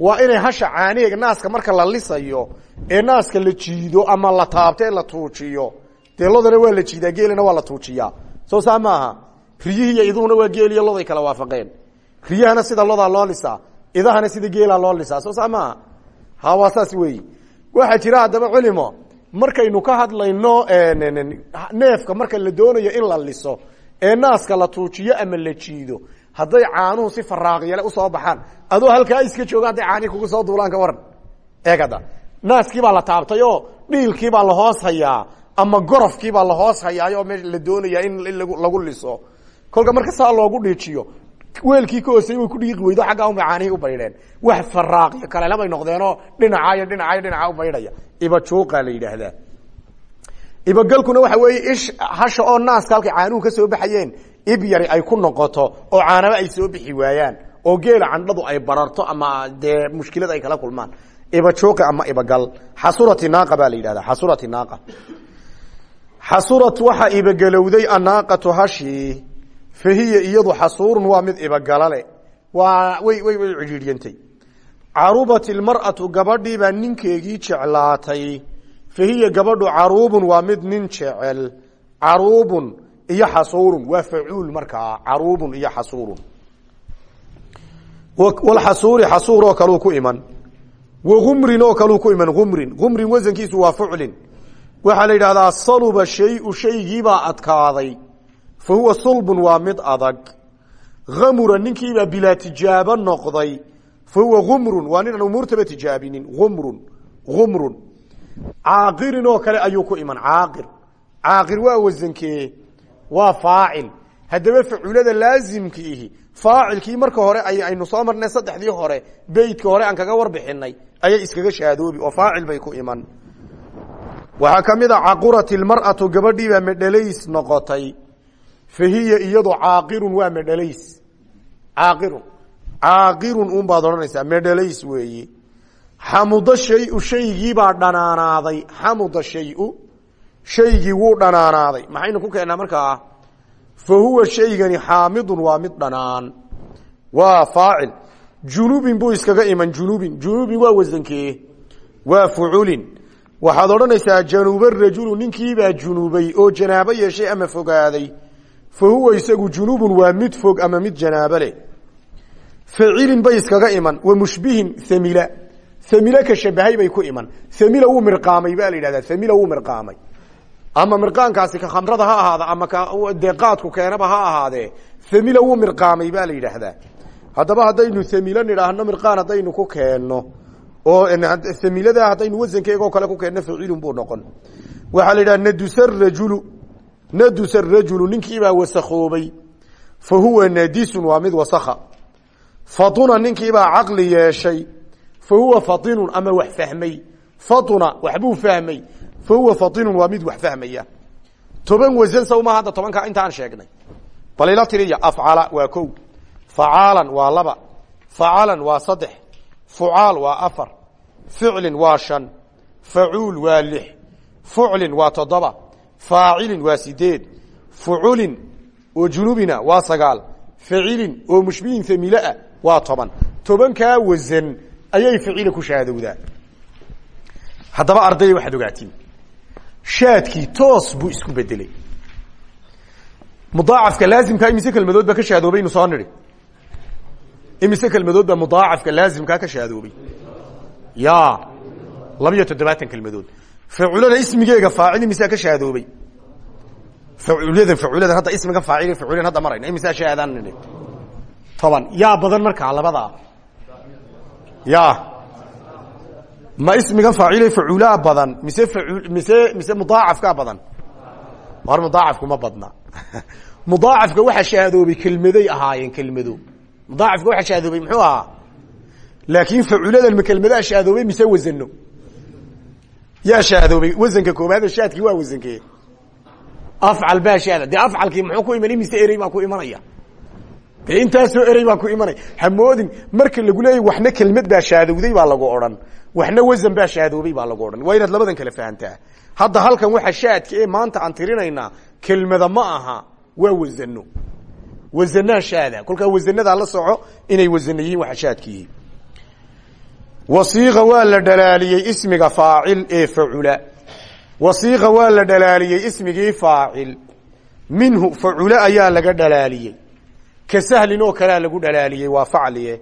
A: waa inay hasha caaniga naaska marka la lisayo ee naaska la jiido ama la taabto la tuujiyo. Dee lodana waa la jiidaa geelina waa la tuujiyaa. Soo saa riyihiiyo iduhuna waa geeliyo loday kala waafaqeen. Riyahana sida lodaa loo lisaa idahana sida geelaa loo lisaa. Soo saa maaha ha waa jira haddaba culimo markaynu ka hadlayno neefka marka la doonayo in la liso ee naaska la tuujiyo ama la jiido hadday caanuhu si faraaqyale u soo baxaan adoo halkaa iska jooga hadday caanihi kugu soo duulaan ka waran. Eegada naaskiibaa la taabtay oo dhiilkiibaa lahoos hayaa ama gorofkiibaa lahoos hayaayoo me la doonaya in lagu liso kolka marka saa loogu dhiijiyo weelkii ka hoosey way ku dhiiqi weydo xaggaa unbay caanihii u baydheen. Wax faraaqyo kalena bay noqdeenoo dhinacaayo dhinacayo dhinaca u baydhaya. Ibajuuqa la yidhaahdaa. Ibagalkuna waxa weeye ish hasha oo naaska halkay caanuhu ka soo baxayeen ib yari ay ku noqoto oo caanaba ay soo bixi waayaan oo geela candhadu ay bararto ama dee mushkilad ay kala kulmaan. Ibajuuqi ama ibagal xasurati naaqa baa la yidhahdaa xasurati naaqa. Xasurat waxaa ibagelowday annaaqatu hashii fa hiya iyadu xasuurun waa mid ibagalale waa way way way cidhiidyantay carubat ilmar'atu gabadhiibaa ninkeegii jeclaatay fa hiya gabadhu caruubun waa mid nin jecel caruubun iyo xasuurun waa facuul markaa caruubun iyo xasuurun walxasuuri xasuur oo kaluu ku iman wagumrin oo kaluu ku iman umrin umrin wasankiisu waa fuclin waxaa la yidhahdaa saluba shayu shaygiibaa adkaaday fa huwa sulbun waa mid adag amura ninkiibaa bilaa tijaabo noqday fa huwa umrun waa nin aan umuurtaba tijaabinin umrun umrun caaqirin oo kale ayuu ku iman caaqir caaqir waa wasankee waa faacil haddaba facuulada laazimkiihi faacilkii marka hore aynu soo marnay saddexdii hore beytka hore aan kaga warbixinay ayay iskaga shaadoobi oo faacil bay ku iman waxaa ka mid fa hiya iyadu caaqirun waa medhalays caaqirun. Caaqirun un baad odhanaysaa medhalays weeye xamuda shayu shaygiibaa dhanaanaaday xamuda shayu shaygii wuu dhanaanaaday. Maxaynu ku keennaa markaa? Fa huwa shaygani xaamidun waa mid dhanaan. Waa faacil. Junubin buu iskaga iman junubin. Junubin waa wasankee waa fuculin. Waxaad odhanaysaa januuba rajulu ninkiibaa junubay oo janaabo yeeshay ama fogaaday fa huwa isagu junubun waa mid fog ama mid janaabo leh facilin bay iskaga iman wa mushbihin amila amila ka shabahay bay ku iman amila wuu mirqaamay baa la yidhahdaa amila wuu mirqaamay ama mirqaankaasi ka khamrada ha ahaada ama ka dee qaadku keenaba ha ahaadee amila wuu mirqaamay baa la yidhaahdaa haddaba haddaynu amilo nidhaahno mirqaan haddaynu ku oo kale ku keenno facilun buu noqon waxaa la yidhaha nadusa rajulu nadusa rajulu ninkiibaa wasakhoobay fa huwa nadisun waa mid wasakha fatuna ninkiibaa caqli yeeshay fa huwa fatinun ama wax fahmay fatuna waxbuu fahmay fa huwa fatinun waa mid wax fahmaya toban wasan sawma hadda tobankaa intaan sheegnay bal ila tiriya afcala waa kow facaalan waa laba facalan waa saddex fucaal waa afar ficlin waa shan facuul waa lix waa toddoba faacilin waa sideed fuculin oo junubina waa sagaal facilin oo mushbihin famileah waa toban. Tobankaa wasan ayay ficila ku shaadowdaa haddaba arday waxaad ogaatiin shaadkii toos buu isku bedelay mudaacafka laazimkaa imise kelmadood baa ka shaadoobaynu soo nidhi imise kelmadood baa mudaacafka laazimkaa ka shaadoobay ya labiyo toddobaatan kelmadood faculada ismigeega faacil imisaa ka shaadoobay? Faculyadan faculadan hadda ismiga faacil faculan hadda marayna imisaa shaadaan nidhi toban. Yaa badan markaa labadaa. Ya ma ismigan faacile faculaa badan mise mise mise mudaacafkaa badan? War mudaacafku ma badna. Mudaacafka waxa shaadoobay kelmaday ahaayeen kelmado. Mudaacafka waxa shaadoobay muxuu ahaa? Laakiin faculadan ma kelmadaa shaadoobay mise wasano yaa shaadoobay wasanka koobaad shaadkii waa wasankee afcal baa shaada dee afcalkii muxuu ku iman imise erey baa ku imanaya dee intaasoo erey baa ku imanaya hamoodin marka lagu leeyay waxna kelmad baa shaadowday baa lagu odhan waxna wasan baa shaadoobay baa lagu odhan waa inaad labadan kale fahantaa hadda halkan waxa shaadka ee maanta aan tirinaynaa kelmada ma aha waa wasano wasanaa shaada kolkaa wasanadaa la soco inay wasano yihiin waxa shaadkiihi wasiiqa waa la dhalaaliyey ismiga faacil ee facula wasiiqa waa la dhalaaliyey ismigii faacil. Minhu facule ayaa laga dhalaaliyey. Ka sahlin oo kalea lagu dhalaaliyey waa facliye.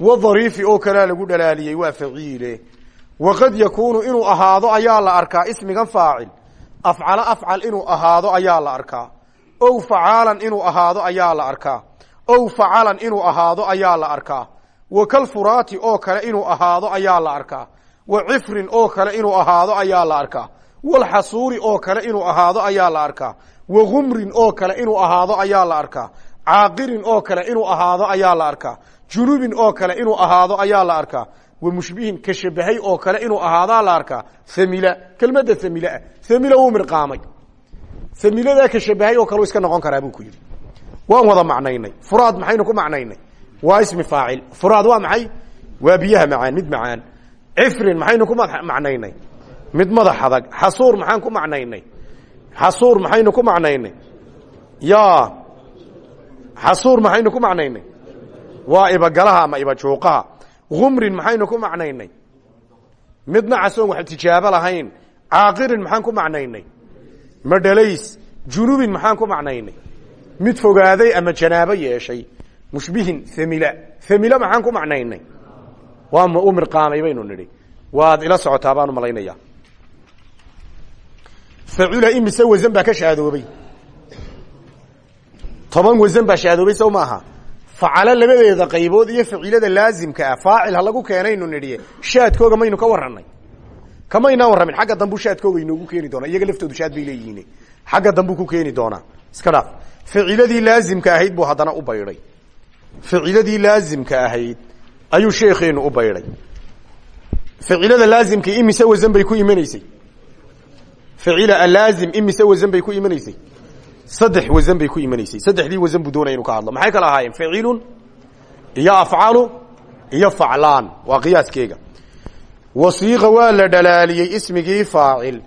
A: Wadariifi oo kalea lagu dhalaaliyey waa faciile. Waqad yakuunu inuu ahaado ayaa la arkaa ismigan faacil. Afcala afcal inuu ahaado ayaa la arkaa. Ow facaalan inuu ahaado ayaa la arkaa. Ow facalan inuu ahaado ayaa la arkaa wa kalfuraati oo kale inuu ahaado ayaa la arkaa. Wa cifrin oo kale inuu ahaado ayaa la arkaa. Walxasuuri oo kale inuu ahaado ayaa la arkaa. Wa gumrin oo kale inuu ahaado ayaa la arkaa. Caaqirin oo kale inuu ahaado ayaa la arkaa. Junubin oo kale inuu ahaado ayaa la arkaa. Wa mushbihin ka shabahay oo kale inuu ahaadaa la arkaa. Amila kelmadda amilaa amila wuu mirqaamay. Amiladaa ka shabahay oo kale iska noqon karaa buu ku yidhi. Waan wada macnaynay. Furaad maxaynu ku macnaynay waa ismi faacil. Furaad waa maxay? Waa biyaha macaan mid macaan. Cifrin maxaynu ku macnaynay? Mid madax adag xasuur maxaan ku macnaynay? Xasuur maxaynu ku macnaynay? Ya xasuur maxaynu ku macnaynay? Waa ibagalaha ama ibajuuqaha humrin maxaynu ku macnaynay? Midna casoon wax tijaabo lahayn. Caaqirin maxaan ku macnaynay? Madhalays junubin maxaan ku macnaynay? Mid fogaaday ama janaabo yeeshay mushbihin amila amila maxaan ku macnaynay? Waa u mirqaamay baynu nidhi. Waad ila socotaa malaynaya facula imise wasan baa ka shaadoobay toban wasan baa shaadoobay sow maaha facalo labadeeda qaybood iyo facilada laazimka ah faacil ha lagu keenaynu nidhiye shaadkooga maynu ka warranay. Kamaynaan warramin xagga dambuu shaadkooga inoogu keeni doonaa iyaga laftoodu shaad bay leeyihiin. Xagga dambuu ku keeni doonaa. Iska dhaaf. Faciladii laazimka ahayd buu haddana u baydhay faciladii laazimka ahayd ayuu sheekeenu u baydhay. Facilada laazimka imise wasan bay ku imanaysay. Facila alaazim imise wasan bay ku imanaysay. Saddex wasan bay ku imanaysay. Saddexdii wasan buu doonaya inu ka hadlo. Maxay kala ahaayeen? Facilun iyo afcalu iyo faclaan. Waa qiyaaskeega wasiiqa waa la dhalaaliyey ismigii faacil.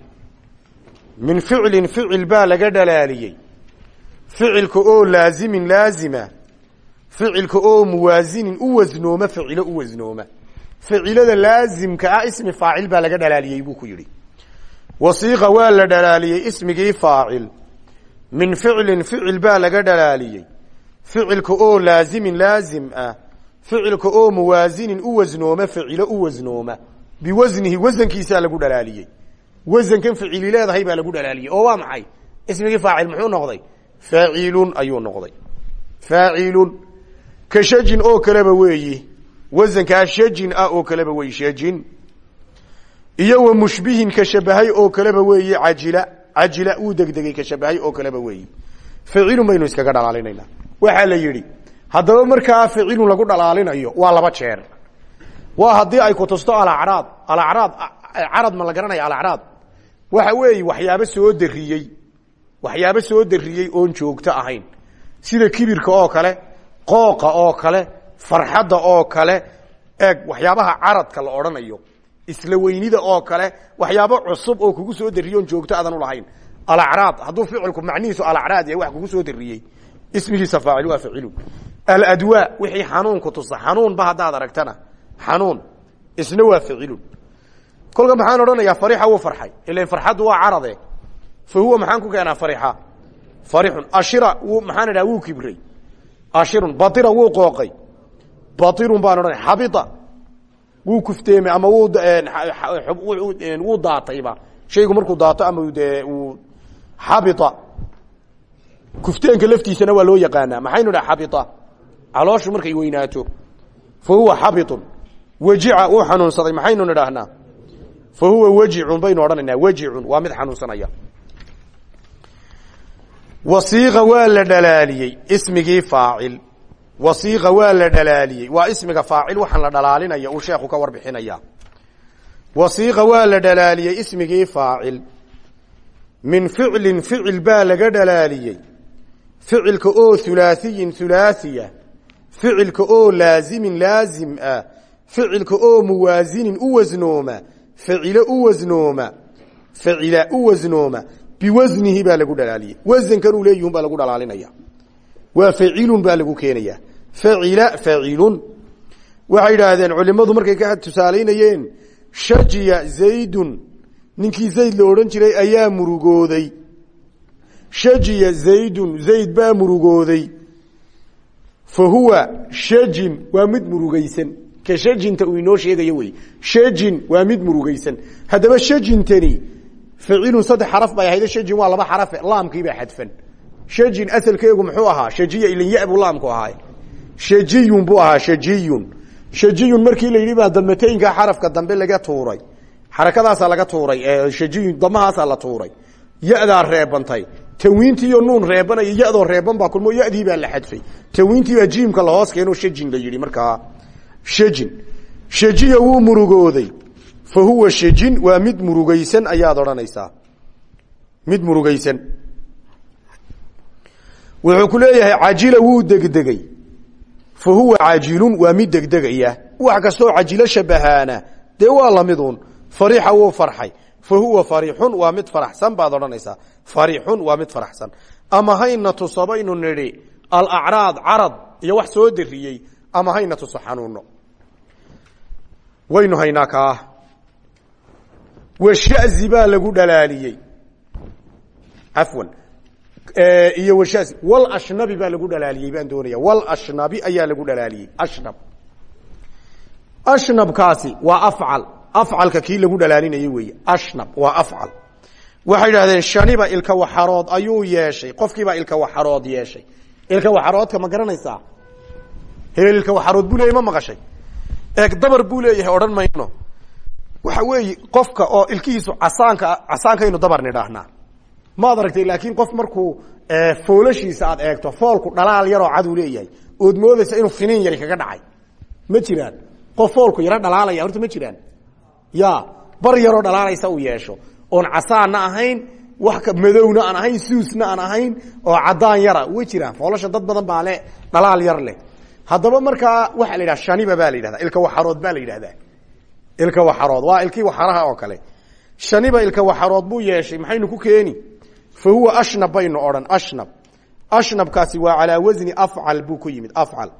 A: Min ficlin ficil baa laga dhalaaliyey. Ficilka oo laazimin laazima ficilka oo muwaasinin u wasnooma ficilo u wasnooma. Ficilada laazimka ah ismi faacil baa laga dhalaaliyey buu ku yidhi. Wasiiqa waa la dhalaaliyey ismigii faacil. Min ficlin ficil baa laga dhalaaliyey. Ficilka oo laazimin laazim ah. Ficilka oo muwaasinin u wasnooma ficilo u wasnooma. Biwasnihi wasankiisaa lagu dhalaaliyey. Wasankan ficili leedahay baa lagu dhalaaliyey. Oo waa maxay? Ismigii faacil muxuu noqday? Faacilun ayuu noqday. Faacilun ka oo kaleba weeyi wasankaa shajin ah oo kaleba wey shajin iyo wa mushbihin ka oo kaleba weeyi cajila cajila uu degdegay ka oo kaleba weeyi. Facilun baynu iskaga dhalaalinayna. Waxaa la yidhi haddaba markaa facilun lagu dhalaalinayo waa laba jeer. Waa haddii ay ku tusto alacraad alacraad carad ma la garanaya alacraad. Waxa weeye waxyaabo soo dariyey waxyaabo soo dariyey oon joogto ahayn. Sida kibirka oo kale qooqa oo kale farxadda oo kale eeg waxyaabaha caradka la odhanayo isla weynida oo kale waxyaabo cusub oo kugu soo dariye oon joogto adan ulahayn alacraad hadduu ficilku macnihiisu alacraad yahay wax kugu soo dariyey. Ismigiisa faacil waa facilu aladwaa wixii xanuunku tusa. Xanuunba haddaad aragtana. Xanuun. Isna waa facilun kolka maxaan odhanayaa farixa wuu farxay. Ilan farxaddu waa carade fa huwa maxaan ku keenaa farixa farixun ashira wuu maxaan idhaha wuu kibray ashirun batira wuu qooqay. Batirun baan xabita. Wuu kufteemay ama wuu daatayba shaygu markuu daato ama dee uu xabita. Kufteenka laftiisana waa loo yaqaanaa. Maxaynu dhaha xabita. Calooshu markay weynaato fa huwa xabitun. Wajica uu xanuunsaday maxaynu nidhaahnaa fa huwa wajicun baynu odhanaynaa wajicun waa mid xanuunsanaya wasiiqa waa la dhalaaliyey ismigii faacil. Wasiiqa waa la dhalaaliyey. Waa ismiga faacil waxaan la dhalaalinaya uu sheekhu ka warbixinaya. Wasiiqa waa la dhalaaliyey ismigii faacil. Min ficlin ficil baa laga dhalaaliyey. Ficilka oo hulaahiyin hulaathiya ficilka oo laazimin laazim ah. Ficilka oo muwaasinin u wasnooma. Facilo u facila u wasnooma biwasnihi baa lagu dhalaaliyey wasankan uu leeyihun baa lagu dhalaalinaya waa facilun baa lagu keenaya facila facilun waxay idhaahdeen culimadu markay ka tusaalaynayeen shajiya zaydun ninkii zayd la jiray ayaa murugooday shajiya zaydun zayd baa murugooday fa shajin waa mid murugaysan ka shajinta uu inoo sheegayo wey shajin waa mid murugaysan haddaba shajintani facilun saddex xaraf bay ahayde shajin waa laba xarafe laamkiibaa xadfan shajin asalkeegu muxuu ahaa shajiya ilin ya buu laamku ahaay shajiyun buu ahaa shajiyun shajiyun markii la yidhi baa damataynka xarafka dambe laga tuuray xarakadaasaa laga tuuray shajiyun damahaasaa la tuuray yadaa reebantay tanwiintiiyo nuun reebanaya yadoo reeban baa kulmo yadii baa la xadfay tanwiintiibaa jiimka lahoos keeno shajin la yidhi markaa shajin shajiya wuu murugooday fa huwa shajin waa mid murugaysan ayaad odhanaysaa mid murugaysan wuxuu ku leeyahay cajila wuu degdegay fa huwa cajilun waa mid degdegaya wax kastoo cajilo shabahaana dee waa lamidun farixa wuu farxay fa huwa farixun waa mid faraxsan baad odhanaysaa farixun waa mid faraxsan ama hayna tuso baynu carad iyo wax soo deriyey ama hayna tuso xanuuno washazi baa lagu dhalaaliyey cafwan iyo washazi wal ashnabi baa lagu dhalaaliyey baan doonaya wal ashnabi ayaa lagu dhalaaliyey ashnab. Ashnabkaasi waa afcal. Afcalka kii lagu dhalaalinayey weeye. Ashnab waa afcal. Waxay idhahdeen shaniba ilka waxarood ayuu yeeshay. Qofkiibaa ilka waxarood yeeshay. Ilka waxaroodka ma garanaysaa? Heel ilka waxarood buu leeyay ma maqashay? Eeg dabar buu leeyahay odhan mayno waxa weeye qofka oo ilkihiisu casaanka casaankaynu dabar nidhaahnaa maad aragtay laakiin qof markuu foolashiisa aad eegto foolku dhalaal yaroo caduu leeyahay ood moodaysa inuu finiin yari kaga dhacay. Ma jiraan. Qof foolku yaro dhalaalaya horta ma jiraan. Ya bar yaroo dhalaalaysa uu yeesho. Oon casaanna ahayn wax madowna aan ahayn suusna aan ahayn oo cadaan yara way jiraan. Foolasha dad badan baa le dhalaal yar leh. Haddaba markaa waxaa la yidhaha shaniba baa la yidhahda ilka waxarood baa la yidhahdaa ilka waxarood waa ilkii waxaraha oo kale. Shaniba ilka waxarood buu yeeshay maxaynu ku keeni? Fa ashnab baynu odhan ashnab. Ashnabkaasi waa calaa wasni afcal buu ku yimid afcal.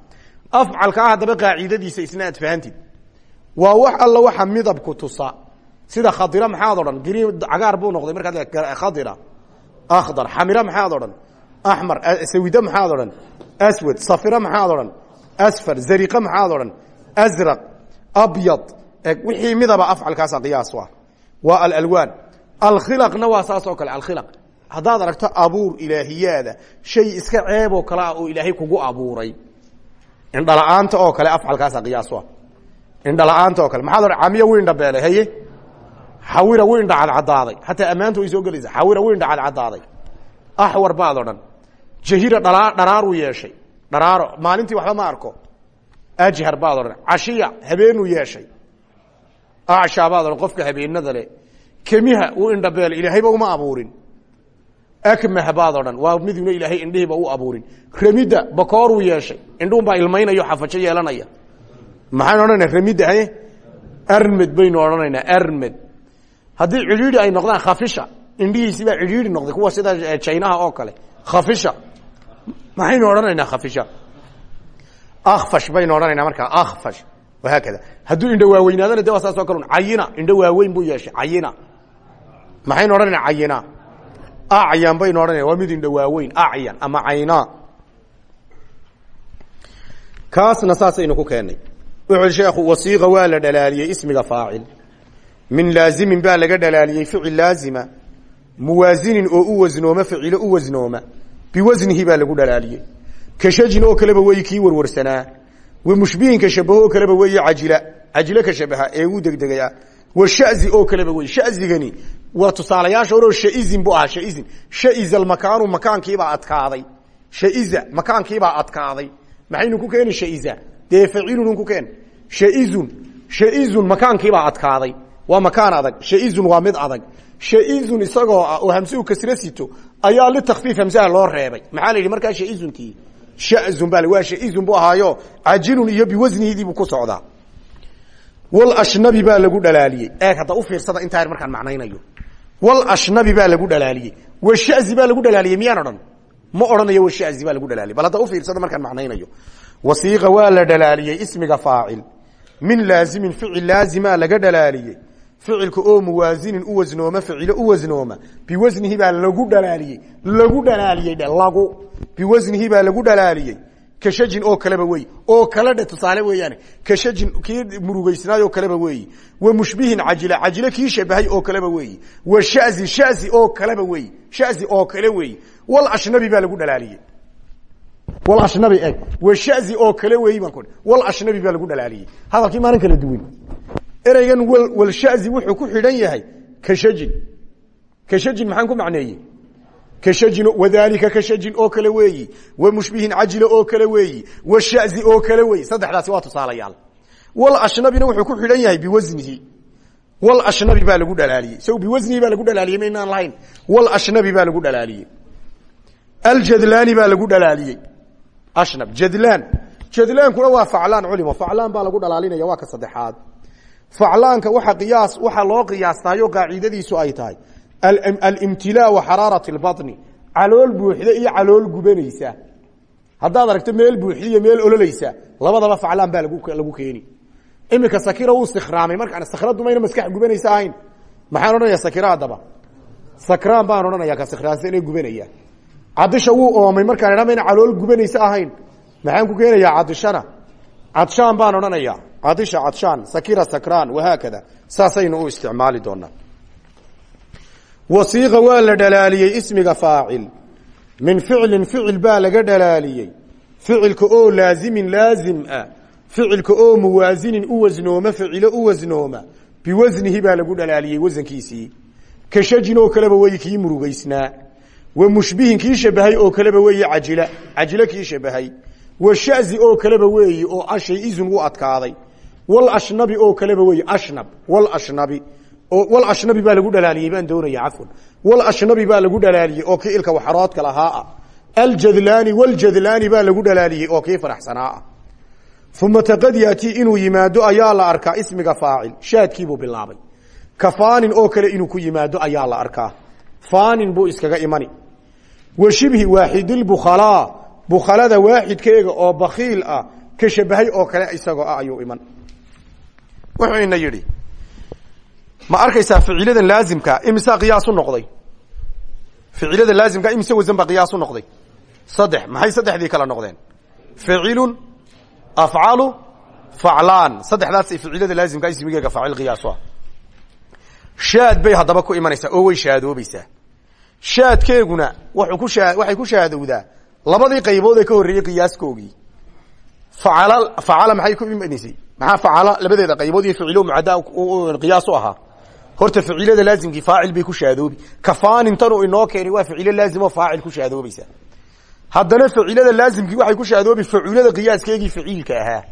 A: Afcalka ah haddaba qaacidadiisa isna aad fahantid waa wax alla waxa midabku tusa. Sida khadira maxaad odhan gri cagaar buu noqday markaad khadira. Akhdar xamira maxaad odhan. Axmar sawida maxaad odhan. Aswad safira maxaad odhan. Asfar zariqa maxaad odhan. Asraq abyad wixii midaba afcalkaasa qiyaas ah waa alalwaan. Alkhilaqna waa saas oo kale alkhilaq. Haddaad aragto abuur ilaahiyaada shay iska ceeboo kale ah oo ilaahay kugu abuuray. Indhala-aanta oo kale afcalkaasa qiyaas ah indhala-aanta oo kale. Maxaad odhan camiyo windha beele haye? Xawira windha cadcadaaday hataa ammaanta way soo gelaysa xawira windha cadcadaaday axwar baad odhan. Jahira dhalaa dharaaruu yeeshay. Dharaaro maalintii waxba ma arko. Ajhar baad odhan. Cashiya habeenuu yeeshay acshaa baad odhan qofka habeenada le kemiha uu indhabeel ilaahayba uma abuurin. Akmah baad odhan waa miduna ilaahay indhihiiba u abuurin. Ramidda bakooruu yeeshay indhuunbaa ilmaynayo xafajo yeelanaya. Maxaynu odhanayna ramidda armed baynu odhanaynaa armed. Haddii cidhiidhi ay noqdaan khafisha indhihiisi baa cidhiidhi noqday kuwa sida jaynaha oo kale. Khafisha. Maxaynu odhanaynaa khafisha? Akfash baynu odhanaynaa markaa akfash wahaakada hadduu indho waaweynaadana de waa saas oo kale un cayina indho waaweyn buu yeeshay cayina maxaynu odhanaynaa cayina acyan baynu odhanayna waa mid indho waaweyn acyan ama cayna kaasna saasaynu ku keennay wuxuu sheekhu wasiiqa waa la dhalaaliyey ismiga faacil min laazimin baa laga dhalaaliyey ficil laazima muwaasinin oo u wasnooma ficilo u wasnooma biwasnihi baa lagu dhalaaliyey kashajin oo wa mushbihin ka shabaho oo kaleba weeye cajila. Cajilo ka shabaha ee uu degdegaya wa shazi oo kaleba wey shazigani waa tusaalayaasha horoo shaizin bu ahaa shaizin. Shaiza almakaanu makaankiibaa adkaaday. Shaiza makaankiibaa adkaaday. Maxaynu ku keeni shaiza? Dee facilun ku keen. Shaizun shaizun makaankiibaa adkaaday. Waa makaan adag shaizun waa mid adag. Shaizun isagoo ah oo hamsuhu kasro sito ayaa litakfiif hamsaha loo shazun baa waa shaizun bu ahaayo cajilun iyo biwasnihidiibuu ku socdaa. Walashnabi baa lagu dhalaaliyey. Eeg hadda u fiirsada intaa markaan macnaynayo. Walashnabi baa lagu dhalaaliyey. Washazi baa lagu dhalaaliyey miyaan odhan? Ma odhanayo washazi baa lagu dhalaaliyey. Bal hadda u fiirsada markaan macnaynayo. Wasiiqa waa la dhalaaliyey ismiga faacil. Min laazimin ficil laazima laga dhalaaliyey ficilka oo muwaasinin u wasnooma ficilo u wasnooma biwasnihi baa lagu dhalaaliyey lagu dhalaaliyey dhe lagu biwasnihi baa lagu dhalaaliyey. Kashajin oo kaleba wey oo kale dhe tusaale weeyaane kashajin kii murugeysnaay oo kaleba weeyi wa mushbihin cajila cajilo kii shabahay oo kaleba weeyi wa shazi shazi oo kaleba weeyi shazi oo kale weeyi walashnabi baa lagu dhalaaliyey. Walashnabi eg wa shazi oo kale weeyi baan ku walashnabi baa lagu dhalaaliyey. Hadalkii maalin kala duwan ereygan walshazi wuxuu ku xidhan yahay kashajin kashajin maxaan ku macneeyey? Kashajin wadalika kashajin oo kale weeyi. Wa mushbihin cajila oo kale weeyi. Wa shazi oo kale weeyi. Saddexdaasi waa tusaalayaal. Walashnabina wuxuu ku xidhan yahay biwasnihi walashnabi baa lagu dhalaaliyey. So biwasnihi baa lagu dhalaaliyey maynaan lahayn. Walashnabi baa lagu dhalaaliyey. Aljadlaani baa lagu dhalaaliyey. Ashnab jadlaan. Jadlaankuna waa faclaan culimo faclaan baa lagu dhalaalinaya waa ka saddexaad faclaanka waa qiyaas waxaa loo qiyaastaayo qaacidadiisu ay tahay. Alimtilaa wa xaraarat اlbaطni calool buuxda iyo calool gubanaysa. Haddaad aragto meel buuxda iyo meel ololaysa labadaba faclaan baa lagu keeni. Imika sakira wuu sikraamay markaan sakradu mayna maskax gubanaysa ahayn. Maxaan odhanaya sakira haddaba? Sakraan baan odhanaya ka sikraansan ee gubanaya cadisha wuu oomay markaan idha mayna calool gubanaysa ahayn. Maxaan ku keenayaa cadishana cadshaan baan odhanaya cadisha cadshaan sakira sakraan wahaakada saasaynu u isticmaali doonaa. Wasiiqa waa la dhalaaliyey ismiga faacil. Min ficlin ficil baa laga dhalaaliyey. Ficilka oo laazimin laazim ah. Ficilka oo muwaasinin u wasnooma ficilo u wasnooma. Biwasnihi baa lagu dhalaaliyey wasankiisii ka shajin oo kaleba weyi kii murugeysnaa wa mushbihin kii shabahay oo kaleba weeye cajila cajilo kii shabahay. Wa shazi oo kaleba weeyi oo ashay izun u adkaaday walashnabi oo kaleba weeye ashnab walashnabi walashnabi baa lagu dhalaaliyey baan doonaya cafwan. Walashnabi baa lagu dhalaaliyey oo kii ilka waxaroodka lahaa ah aljadlaani waljadlaani baa lagu dhalaaliyey oo kii faraxsanaa ah uma taqad yaati inuu ayaa la arkaa ismiga faacil shaadkiibuu bilaabay. Ka faanin oo kale inuu ku yimaado ayaa la arkaa. Faanin buu iskaga imani. Wa shibhi waaxidilbukhalaa bukhalada waaxidkeega oo bakiil ah ka shabahay oo kale isagoo ah ayuu iman wuxuu ina yidhi ma arkaysaa ficiladan laazimka imisa qiyaas u noqday? Ficilada laazimka imise wasan baa qiyaas u noqday? Saddex maxay saddexdii kala noqdeen? Ficilun afcalu faclaan. Saddexdaas ficilada laazimka ismigeega faacil qiyaasu ah. Shaad bay haddaba ku imanaysaa oo way shaadoobaysaa. Shaadkeeguna wuxuu ku shaa waxay ku shaadowdaa labadii qaybood ee ka horreeyey qiyaaskoogii. Facala facala maxay ku imanaysay maxaa facala labadeeda qaybood iyo ficilo mucadda qiyaas u ahaa. Horta ficilada laazimkii faacil bay ku shaadoobi. Kafaanin tanuu inoo keenay waa ficilo laazim oo faacil ku shaadoobaysa. Haddana ficilada laazimkii waxay ku shaadoobi facuulada qiyaaskeegii ficiilka ahaa.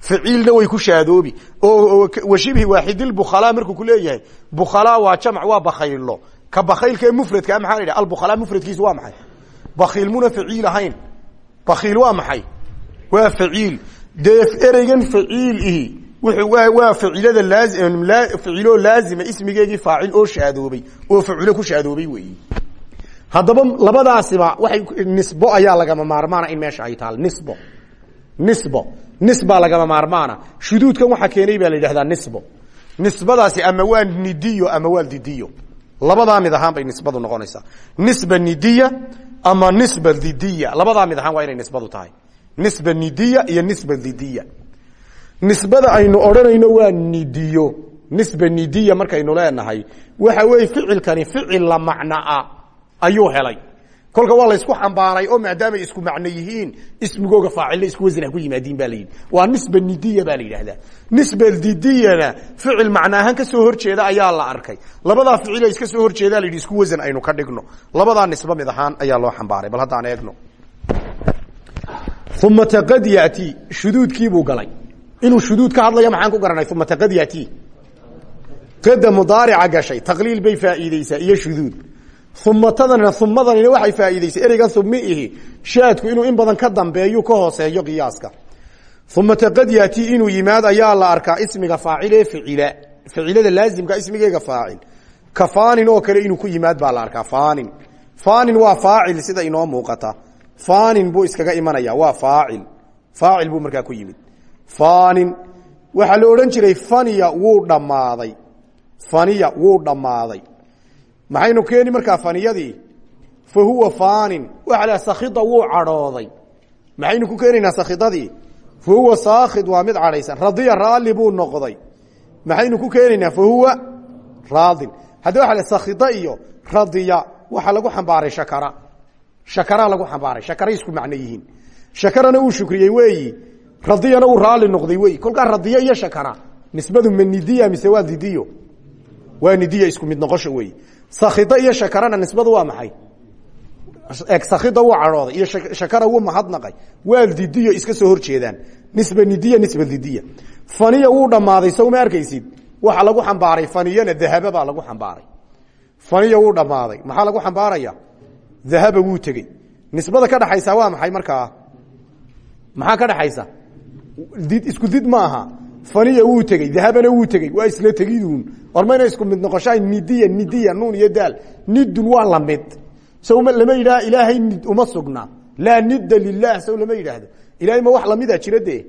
A: Ficiilna way ku shaadoobi. Oo washibhi waaxidilbukhalaa markuu ku leeyahay bukhalaa waa jamc waa bakhaylo ka bakhaylka ee mufradkaa maxaa la yidhaha albukhalaa mufradkiisu waa maxay? Bakiil muna faciil ahayn. Bakiil waa maxay? Waa faciil dee ereygan faciil ihi. Wuxuu waa facilada laazim ficiloo laazima ismigeegii faacil oo shaadoobay oo faculo ku shaadoobay weeyi. Haddaba labadaasiba waxay nisbo ayaa lagama maarmaana in meesha ay taal nisbo. Nisbo. Nisbaa lagama maarmaana. Shuduudkan waxaa keenay baa la yidhahdaa nisbo. Nisbadaasi ama waa nidiyo ama waa didiyo. Labadaa mid ahaan bay nisbadu noqonaysaa. Nisba nidiya ama nisba didiya. Labadaa mid ahaan waa inay nisbadu tahay nisba nidiya iyo nisba didiya. Nisbada aynu odhanayno waa nidiyo. Nisba nidiya markaynu leenahay waxa weeye ficilkani ficil la macnoa ayuu helay. Kolka waa laysku xambaaray oo maadaamay isku macno ismigooga faacilna isku wasan ku yimaadiin ba waa nisba nidiya baa la nisba didiyana ficil macno ka soo horjeeda ayaa la arkay. Labadaa ficila iska soo horjeeda la isku wasan aynu ka dhigno. Labadaa nisba mid ayaa loo xambaaray. Bal haddaan eegno uma qad yati. Shuduudkiibuu galay. Inuu shuduud ka hadlaya maxaan ku garanay? Uma qad yati. Qada mudaarica gashay. Taqliil bay faa'iideysaa iyo shuduud. Umatadana umadanina waxay faa'iideysay ereygan umiihi shaadku inuu in badan ka dambeeyu ka hooseeyo qiyaaska. Umata qad yati inuu yimaad ayaa la arkaa ismiga faacil ee ficila. Ficilada laazimka ismigeega faacil. Ka oo kale inuu ku yimaad baa la arkaa faanin. Faanin waa faacil sida inoo muuqata faanin buu iskaga imanaya waa faacil. Faacil buu markaa ku yimid. Faanin waxaa la odhan jiray faniya wuu dhammaaday. Faniya wuu dhammaaday. Maxaynu keeni markaa faniyadii? Fa huwa faanin waxa la sakhida wuu cadhooday. Maxaynu ku keenaynaa sakhidadii? Fa huwa saakhid waa mid cadhaysan. Radiya raalli buu noqday. Maxaynu ku keenaynaa fa huwa raadin. Haddi waxa la sakhida iyo radiya waxaa lagu xambaaray shakara shakara lagu xambaaray. Shakaray isku macno yihiin. Shakarana uu shukriyey weeyi. Radiyana uu raalli noqday weyi kolkaa radiya iyo shakara nisbadu ma nidiya mise waa didiyo waa nidiya isku mid noqosho weyi sakida iyo shakarana nisbadu waa maxay? Sakida wuu cadhooday iyo shakara wuu mahadnaqay. Waa didiyo iska soo horjeedaan nisba nidiya nisba didiya faniya wuu dhammaaday sow ma arkaysid? Waxa lagu xambaaray faniyana dahaba lagu xambaaray. Faniya wuu dhammaaday. Maxaa lagu xambaaraya dahaba wuu tegey. Nisbada ka dhaxaysa waa maxay markaa maxaa ka dhaxaysa? Did isku did ma aha. Faniya wuu tegey dahabana wuu tegey. Waa isla tegidun ormayna isku mid noqoshaa nidiya nidiya nuun iyo daal. Nidun waa la mid sow lama yidhaha ilaahay nid uma sugna. Laa nidda lilah sow lama yidhaahdo. Ilahay ma wax lamida jira dee?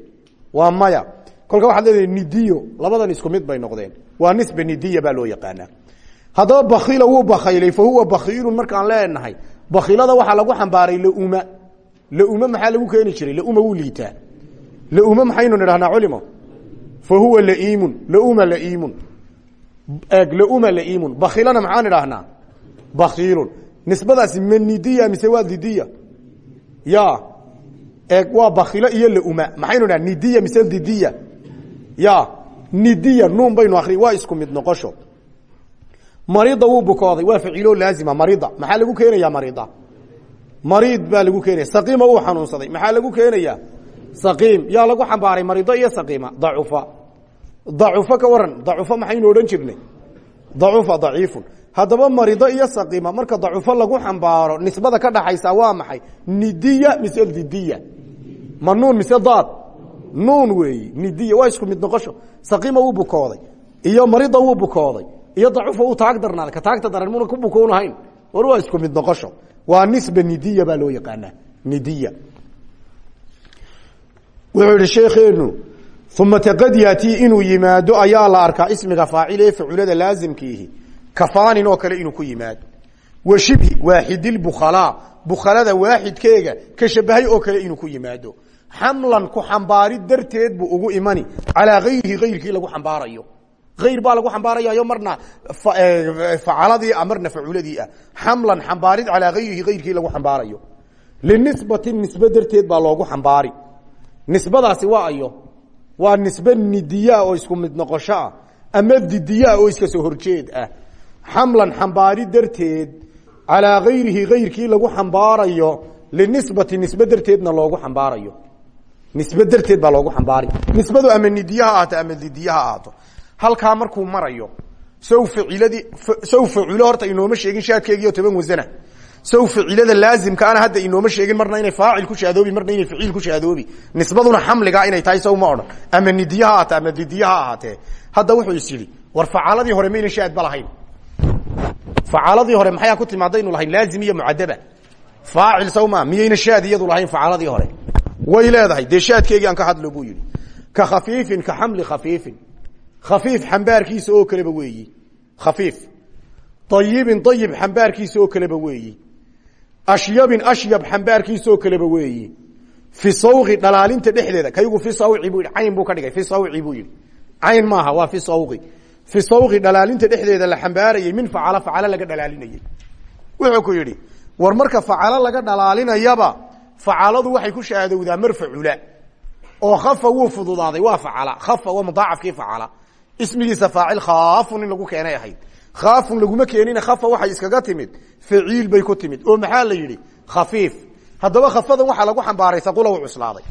A: Waa maya. Kolka waxaad leedahay nidiyo labadan isku mid bay noqdeen. Waa nisba nidiya baa loo yaqaanaa. Haddaba bakila wuu bakaylay fa huwa bakiilun markaan leenahay bakilada waxaa lagu xambaaray lauma. Lauma maxaa lagu keeni jiray? Lauma wuu liitaa lauma maxaynu nidhahnaa culimo? Fa huwa laiimun. Lauma laiimun. Eeg lauma laiimun. Bakilana maxaan idhaahnaa bakiilun nisbadaasi ma nidiya mise waa didiya? Ya eeg waa bakilo iyo lauma. Maxaynu idhaha nidiya mise didiya? Ya nidiya nuun baynu akri waa isku mid noqosho marida wuu bukooday. Waa ficilo laazima marida. Maxaa lagu keenaya marida? Mariid baa lagu keenaya. Saqiima wuu xanuunsaday. Maxaa lagu keenaya saqiim. Yaa lagu xambaaray marido iyo saqiima. Dacufa dacufa ka waran. Dacufa maxaynu odhan jirnay? Dacufa daciifun. Haddaba marido iyo saqiima marka dacufa lagu xambaaro nisbada ka dhaxaysa waa maxay? Nidiya mise didiya? Ma nuun mise daad? Nuun weeyi. Nidiya. Waa isku mid noqosho. Saqiima wuu bukooday. Iyo marida wuu bukooday iyo dacufa uu taag darnaaday. Ka taagta daran muna ku bukoonahayn war waa isku mid noqosho. Waa nisba nidiya baa loo yaqaanaa nidiya. Wuxuu yihi sheekeenu uma qad yatii inuu yimaado ayaa la arkaa ismiga faacil ee faculada laazimkiihi kafaanin kale inuu ku yimaado. Wa shibhi waaxidilbukhalaa bukhalada waaxidkeega ka shabahay oo kale inuu ku yimaado. Xamlan ku xambaarid darteed buu ugu imani. Calaa gayrihi gayrkii lagu xambaarayo ayr baa lagu xambaarayayo marna facaladii ah marna faculadii ah xamlan xambaarid calaa gayrihi gayrkii lagu xambaarayo linisbatin nisbe darteed baa loogu xambaari nisbadaasi waa ayo waa nisbe nidiyaa oo isku mid noqosho ah ama didiyaa oo iska soo horjeed ah xamlan xambaari darteed calaa gayrihi gayrkii lagu xambaarayo linisbati nisbe darteedna loogu xambaarayo nisbe darteed baa loogu xambaari nisbadu ama halkaa markuu marayo sow ficiladi sow faculo horta inooma sheegin shaadkeegiio toban wasana sow ficilada laazimka ana hadda inooma sheegin marna inay faacil ku shaadoobi marna inay ficiil ku shaadoobi. Nisbaduna xamliga inay tahay sow ma ama nidiye ama didiye ha ahaatee wuxuu is war facaaladii hore mayna shaadba lahayn. Facaaladii hore maxayaa ku timaadaynu lahayn laazim iyo mucadaba faacil sow ma miyayna shaad iyadu lahayn facaaladii hore. Way leedahay dee aan ka hadlo buu yidhi. Ka khafiifin ka xamli khafiifin khafiif xambaarkiisa oo kaleba weeyi. Khafiif. Ayibin ayib xambaarkiisa oo kaleba weeyi. Ashyabin ashyab xambaarkiisa oo kaleba weeyi. Fi sawqi dhalaalinta dhexdeeda kaygu fi sawci yidhi cayn buu ka dhigay fi sawci buu yidhi. Cayn maaha waa fi sawqi. Fi sawqi dhalaalinta dhexdeeda la xambaarayay min facala facalo laga dhalaalinayay. Wuxuu ku yidhi war marka facalo laga dhalaalinayaba waxay ku shaadowdaa marfacula. Oo khafa wuu fududaaday waa facala. Khafa waa mudaacafkii facala ismigiisa faacil khaafun in lagu keenay ahayd. Khaafun laguma keenina khafa waxay iskaga timid. Faciil bay ku timid. Oo maxaa la yidhi? Khafiif. Haddaba khafadan waxaa lagu xambaaray haqula u cuslaaday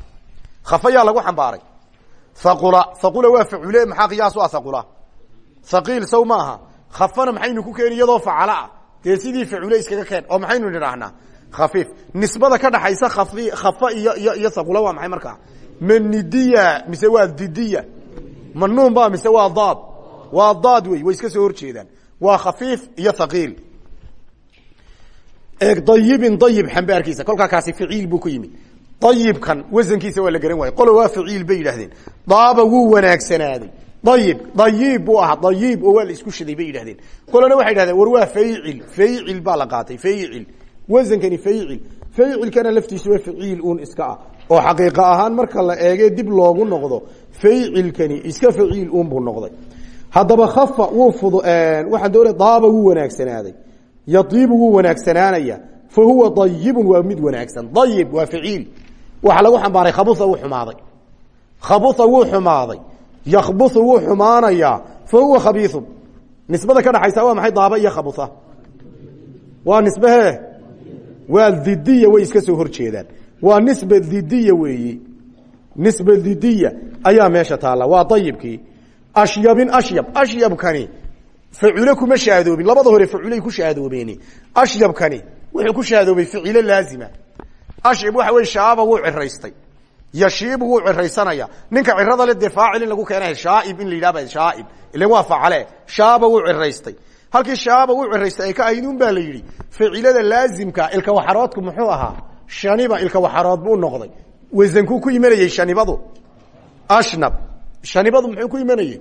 A: khafa yaa lagu xambaaray. Haqula haqula waa facule maxaa qiyaas u ah haqula haqiil saw khafana maxaynu ku keeni iyadoo facala ah. Dee sidii facule iskaga keen oo maxaynu nidhaahnaa khafiif. Nisbada ka dhaxaysa khafa iyo iyo iyo haqula waa maxay markaa? Ma nidiya mise waa didiya ma nuun ba mise waa daad waa daad wey way iska soo horjeedaan. Waa khafiif iyo haqiil eeg dayibin dayib xambaarkiisa. Kolkaa kaasi ficiil buu ku yimid. Dayibkan wasankiisa waa la garan waayey. Qolo waa ficiil bay yidhahdeen daaba wuu wanaagsanaaday dayib dayib buu ahaa. Dayib oo waa la isku shiday bay yidhahdeen qolona waxay yidhahdeen war waa faycil faycil baa la qaatay faycil wasankani faycil faycilkana oo xaqiiqa ahaan marka la eege dib loogu noqdo faycilkani iska faciil uun buu noqday. Haddaba khafa wuu fud waxaan doonaya daaba wuu wanaagsanaaday yaiibu wuu wanaagsanaanaya fa huwa dayibun waa mid wanaagsan. Dayib waa faciil. Waxaa lagu xambaaray khabua wuu xumaaday. Khabua wuu xumaaday. Yakbuu wuu xumaanayaa fa huwa khabiiun nisbada ka dhaxaysa waa maxay daaba iyo khabua waa nisbehe waa didiya way iska soo hor jeedaan waa nisba didiya weeyi. Nisba didiya ayaa meesha taalla waa dayibkii ashyabin ashyab. Ashyabkani facule kuma shaadoobin labada hore faculey ku shaadoobeen ashyabkani wuxuu ku shaadoobay ficilo laazima. Ashyab waxa wey shaaba wuu ciraystay. Yashiibu wuu ciraysanaya. Ninka cirada le dee lagu keena shaaib in la shaaib. Ilan waa facale shaaba wuu ciraystay. Halkii shaaba wuu ciraystay ay ka ahayd baa la yidhi. Ficilada laazimka ilka waxaroodku muxuu ahaa shaniba ilka waxarood buu noqday. Wasankuu ku imanayey shanibadu? Ashnab. Shanibadu muxuu ku imanayey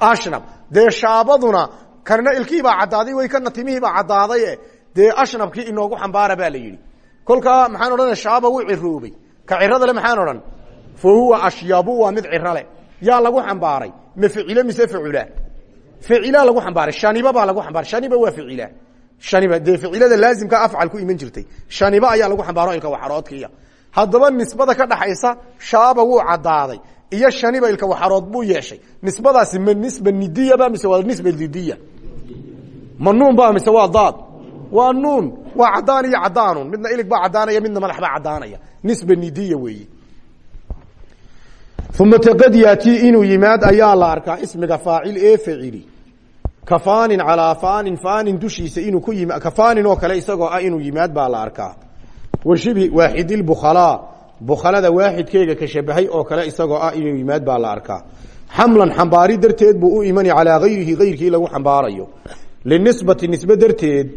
A: ashnab. Dee shaabaduna kanna ilkiibaa caddaaday way kana timihiibaa caddaaday dee ashnabkii inoogu xambaara baa la yidhi. Kolkaa maxaan odhanaya shaaba wuu ciroobay ka cirada le maxaan odhan? Fa huwa ashyabu waa mid ciro leh. Yaa lagu xambaaray. Ma ficile mise facula ficilaa lagu xambaaray. Shaniba baa lagu xambaaray. Shaniba waa ficila shaniba dee ficilada laazimka afcal ku iman jirtay. Shaniba ayaa lagu xambaaro ilka waxaroodkiiya. Haddaba nisbada ka dhaxaysa shaaba wuu caddaaday. Iyo shaniba ilka waxarood buu yeeshay. Nisbadaasi ma nisba nidiyaba mise waa nisba didiya? Ma ba mise waa daad? Waa nuun. Waa caddaan iyo caddaanun. Midna ilig baa caddaanaya midna madax baa caddaanaya. Nisba nidiya weeye uma taqad yaati inuu yimaad ayaa la arkaa ismiga faacil ee facili ka faanin calaa faanin faanin dushiisa inuu ku yim ka faanin oo kale isagoo ah inuu yimaad baa la arkaa. Warshibi waaxidilbukhalaa bukhalada waaxidkeega ka shabahay oo kale isagoo ah inuu yimaad baa la arkaa. Xamlan xambaari darteed buu u imani calaa gayrihi gayrkii lagu xambaarayo. Linisbati nisbe darteed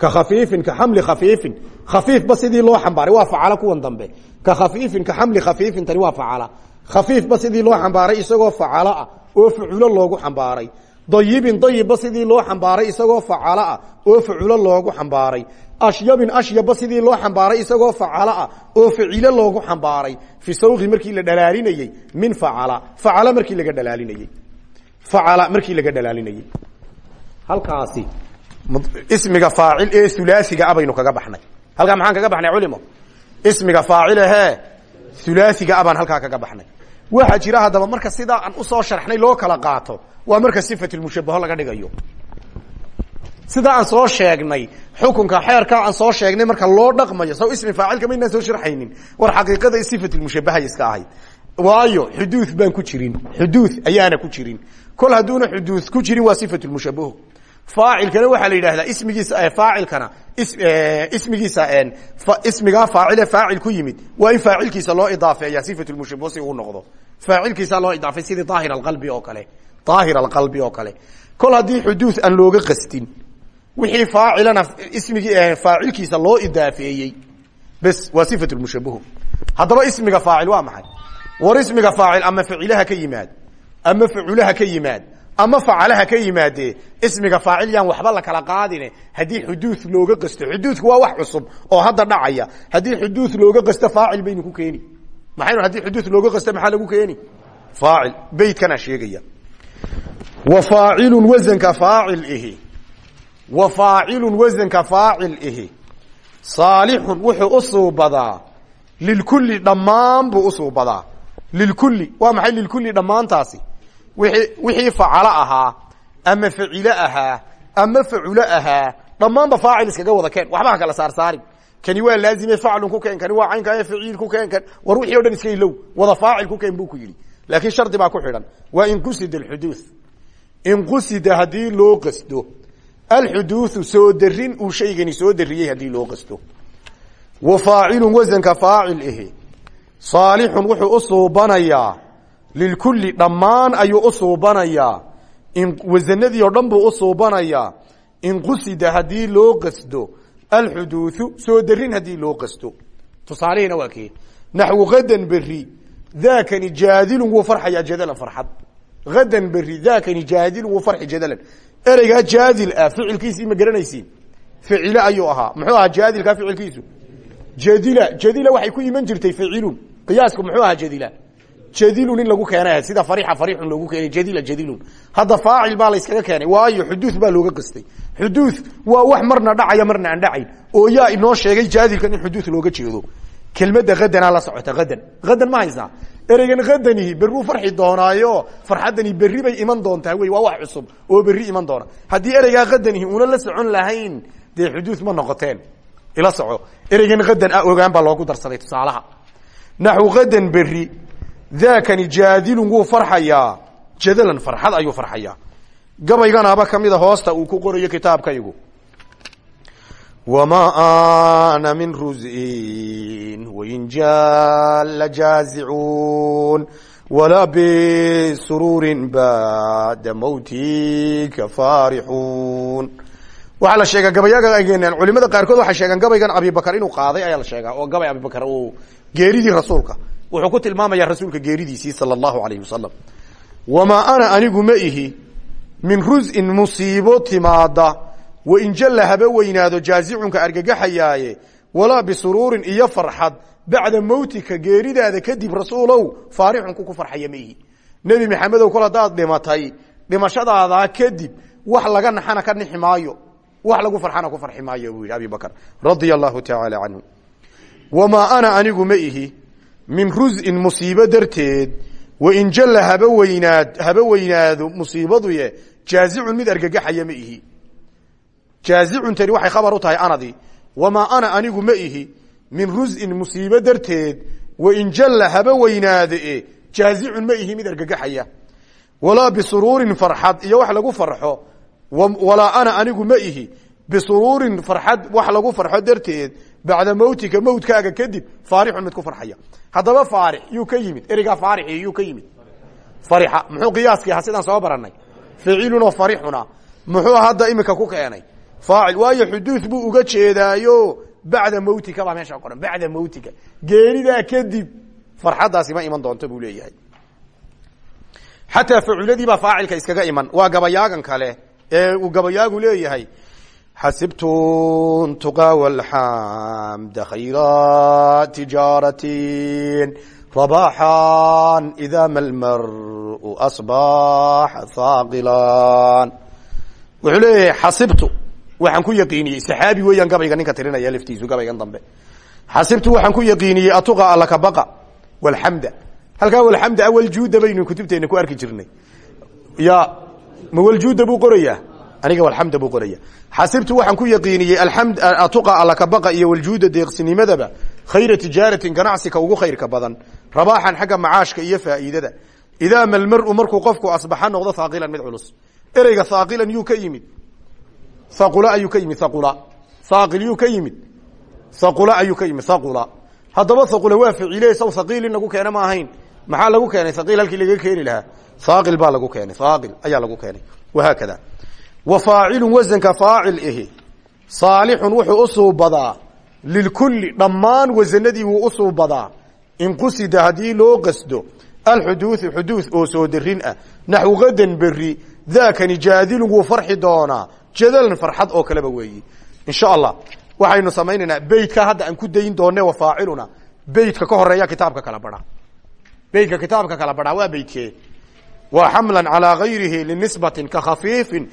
A: ka khafiifin ka xamli khafiifin. Khafiifba sidii loo xambaaray waa facala kuwan dambe. Ka khafiifin ka xamli khafiifin tani waa facala. Khafiifba sidii loo xambaaray isagoo facalo ah oo faculo loogu xambaaray dayibin dayibba sidii loo xambaaray isagoo facalo ah oo faculo loogu xambaaray ashyabin ashyabba sidii loo xambaaray isagoo facalo ah oo facilo loogu xambaaray fi sawqi markii la dhalaalinayey min facala facala markii laga dhalaalinayey facala markii laga dhalaalinayey halkaasi ismiga faacil ee ulaasiga a baynu kaga baxnay halkaa maxaan kaga baxnay culimo ismiga faacil ahee ulaasiga a baan halkaa kaga baxnay waxaa jira haddaba marka sidaa aan u soo sharxnay loo kala qaato waa marka sifatulmushabaho laga dhigayo. Sidaa aan soo sheegnay xukunka xeerkaa aan soo sheegnay marka loo dhaqmayo saw ismi faacilka maynaan soo sharxaynin. War xaqiiqada sifatulmushabahay iska ahayd. Waayo xuduud baan ku jirin. Xuduud ayaana ku jirin. Kol hadduuna xuduud ku jirin waa sifatulmushabaho faacilkana waxaa la yidhahdaa ismigiisa faacilkana ismigiisa ismigaa faacile faacil ku yimid. Waa in faacilkiisa loo idaafeeya sifatulmushabaho si uu noqdo. Faacilkiisa loo idaafay sidii daahir alqalbi oo kale daahir alqalbi oo kale kol haddii xuduud aan looga qastin wixii faacilana ismigii faacilkiisa loo idaafeeyey bes waa sifatulmushabaho haddaba ismiga faacil waa maxay war ismiga faacil ama facilaha ka yimaad ama faculaha ka yimaad ama facalaha ka yimaadee ismiga faacil yaan waxba la kala qaadine haddii xuduud looga qasto xuduudku waa wax cusub oo hadda dhacaya haddii xuduud looga qasto faacil baynu ku keeni maxaynu haddii xuduud looga qasto wa faacilun wasanka faacil ihi. Wa faacilun wasanka faacil ihi. Saalixun wuxuu u suubadaa lilkulli dhammaan buu u suubadaa lilkulli waa maxay lilkulli dhammaantaasi? Wii wixii facalo ahaa ama facilo ahaa ama faculo ahaa dhammaanba faacil iskaga wada keen. Waxba ha kala saarsaarin kani waa laazime faclun ku keen kani waa caynka faciil ku keen kan war wixii o dhan iska ilow wada faacil ku keen buu ku yidhi laakiin shardi baa ku xidhan waa in qusida alxuduuth in qusida haddii loo qasdo alxuduuthu soo darin uu shaygani soo dariyey haddii loo qasto. Wa faacilun wasanka faacil ihi saalixun wuxuu u suubanayaa lilkulli dhammaan ayuu u suubanayaa wasanadii oo dhan buu in qusida haddii loo qasdo alxuduuthu soo darin haddii loo qasto. Tusaalihiina waa kee. Naxwu beri daakani jaadilun wuu farxayaa jadalan farxad hadan beri daakani jaadilun wuu farxi jadalan ereygaa jaadil ah ficilkiisii ma garanaysiin ficile ayuu ahaa muxuu ahaa jaadilkaa ficilkiisu jadila jadila waxay ku iman jirtay ficilun qiyaasku muxuu ahaa jadila jadilun in lagu keenay sida farixa farixun loogu keenay jadila jadilun hadda faacil baa layskaga keenay waayo xuduud baa looga qastay xuduud waa wax marna dhacaya marna aan dhacayn oo yaa inoo sheegay jaadilkan in xuduud looga jeedo kelmadda hadanaa la socota hadan hadan ma haysaa ereygan hadanihi berruu farxi doonaayo farxaddani berri bay iman doontaa wey waa wax cusub oo berri iman doona. Haddii ereygaa hadanihi una la socon lahayn dee xuduud ma noqoteen. Ila soco. Ereygan hadan ah ogaan baa loogu darsaday tusaalaha. Naxu hadan berri daakani jaadilun wuu farxayaa. Jadalan farxad ayuu farxayaa. Gabayganaaba kamida hoosta uu ku qorayo kitaabkaygu wamaa ana min rusin wain jaalla jaazicuun walaa bisuruurin bacda mawtika faarixuun waxaa la sheegaa gabayageenan culimada qaarkood waxay sheegaan gabaygan abibakar inuu qaaday ayaa la sheegaa oo gabay abibakar uu geeridii rasuulka wuxuu ku tilmaamaya rasuulka geeridiisii sala allahu alayhi wasalam wamaa ana anigu ma ihi min rusin musiibo timaada wain jalla haba weynaado jaazicunka argagaxayaaye walaa bisuruurin iyo farxad bacda mawtika geeridaada kadib rasuulow faarixunku ku farxaya ma ihi nebi maxamedow kol haddaad dhimatay dhimashadaadaa kadib wax laga naxana ka nixi wax lagu farxana ku farxi maayo abi bakr radia allahu tacaala canhu ana anigu ma ihi min rusin musiibo darteed wain jalla haba weynaad haba weynaado musiibaduye jaazicun mid argagaxaya jaazicuntani waxay khabar u tahay anadii. Wamaa ana anigu ma ihi min rusin musiibo darteed wain jalla haba weynaade jaazicun ma ihi mid argagaxaya. Walaa bisuruurin farxad iyo wax lagu farxo walaa ana anigu ma ihi bisuruurin farxad wax lagu farxo darteed bacda mawtika mawtkaaga kadib faarixun mid ku farxaya. Haddaba faarix yuu ka yimid. Ereygaa faarixi yuu farixa muxuu qiyaaskii sidaan soo baranay ficilunoo farixuna muxuu hadda imika ku keenay faacil waayo xuduud buu uga jeedaayo bacda mawtika baa meesha qoran bacda mawtika. Geeridaa kadib farxaddaasi ma iman doonto buu leeyahay. Xataa faculadii baa faacilka iskaga iman. Waa gabayaagan kale ee uu gabayaagu leeyahay. Xasibtu tuqa wlxamda khayra tijaaratin rabaxan ida ma lmaru asbaxa haaqilan wuxuu leeyahay xasibtu waxaan ku yaqiiniyey saxaabi weeyaan gabayga ninka tirinaya laftiisu gabaygan dambe. Xasibtu waxaan ku yaqiiniyey atuqa alakabaqa walxamda halkaa walxamda awaljuuda baynu kutubteena ku arki jirnay. Ya ma waljuuda buu qorayaa? Aniga walxamda buu qoraya xasibtu waxaan ku yaqiiniyey aamd atuqa alakabaqa iyo waljuuda deeqsinimadaba khayra tijaaratin ganacsika ugu khayrka badan. Rabaaxan xagga macaashka iyo faa'iidada. Idaa ma lmaru markuu qofku asbaxa noqdo haaqilan mid culus. Ereyga haaqilan yuu ka yimid haqula ayuu ka yimid haqula haaqil yuu ka yimid. Haqula ayuu haqula haddaba haqula waa ficile saw haqiil in lagu ma ahayn. Maxaa lagu keenay? Haqiil halkii laga keeni lahaa. Haaqil baa lagu keenay haaqil ayaa lagu keenay. Wahaakada wa faacilun wasanka faacil ihi saalixun wuxuu u suubadaa lilkulli dhammaan wasanadii wuu u suubadaa in qusida haddii loo qasdo alxuduudu xuduud oo soo darin ah. Naxwu gadan beri daakani jaadilun wuu farxi jadalan farxad oo kaleba weeyi. Insha allah waxaynu samaynaynaa beytka hadda aan ku dayn doone wa faaciluna. Beytka ka horreeya kitaabka kala bara beytka kitaabka kala baraa waa beytkee wa xamlan calaa gayrihi linisbatin ka khafiifin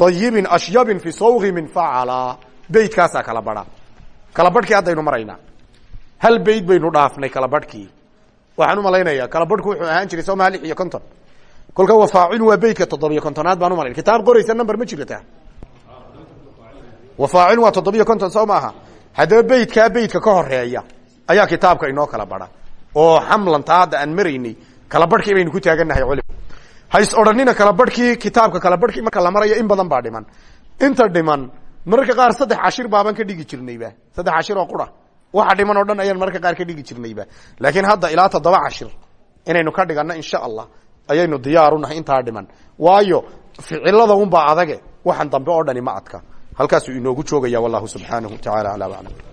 A: dayibin ashyabin fi sawgimin facala beydkaasaa kala badha. Kala badhkii haddaynu maraynaa hal beyd baynu dhaafnay kala badhkii? Waxaan u malaynayaa kala badhku wuxuu ahaan jiray somaa lix iyo konton. Kolka wafaacil waa beydka toddobiyo kontonaad baan umalay kitaab qoraysa number ma jirata wafaacil waa toddobiyo konton soo maaha. Haddaba beydkaa beydka ka horreeya ayaa kitaabka inoo kala badha oo xamlanta hadda aan maraynay kala badhkii baynu ku taagannahay culim hays odhanina kala badhkii kitaabka kala badhkii marka la marayo in badan baa dhiman. Inta dhiman mararka qaar saddex cashir baabaan ka dhigi jirnayba saddex cashir waxa dhiman oo dhan ayaan mararka qaar ka dhigi jirnayba laakiin hadda ilaa toddoba cashir inaynu ka dhiganno insha allah ayaynu diyaarunahay intaa dhiman. Waayo ficilada unbaa adage waxaan dambe oo dhani ma adka halkaasuu inoogu joogaya wallahu subxaanahu tacaala alaa aclam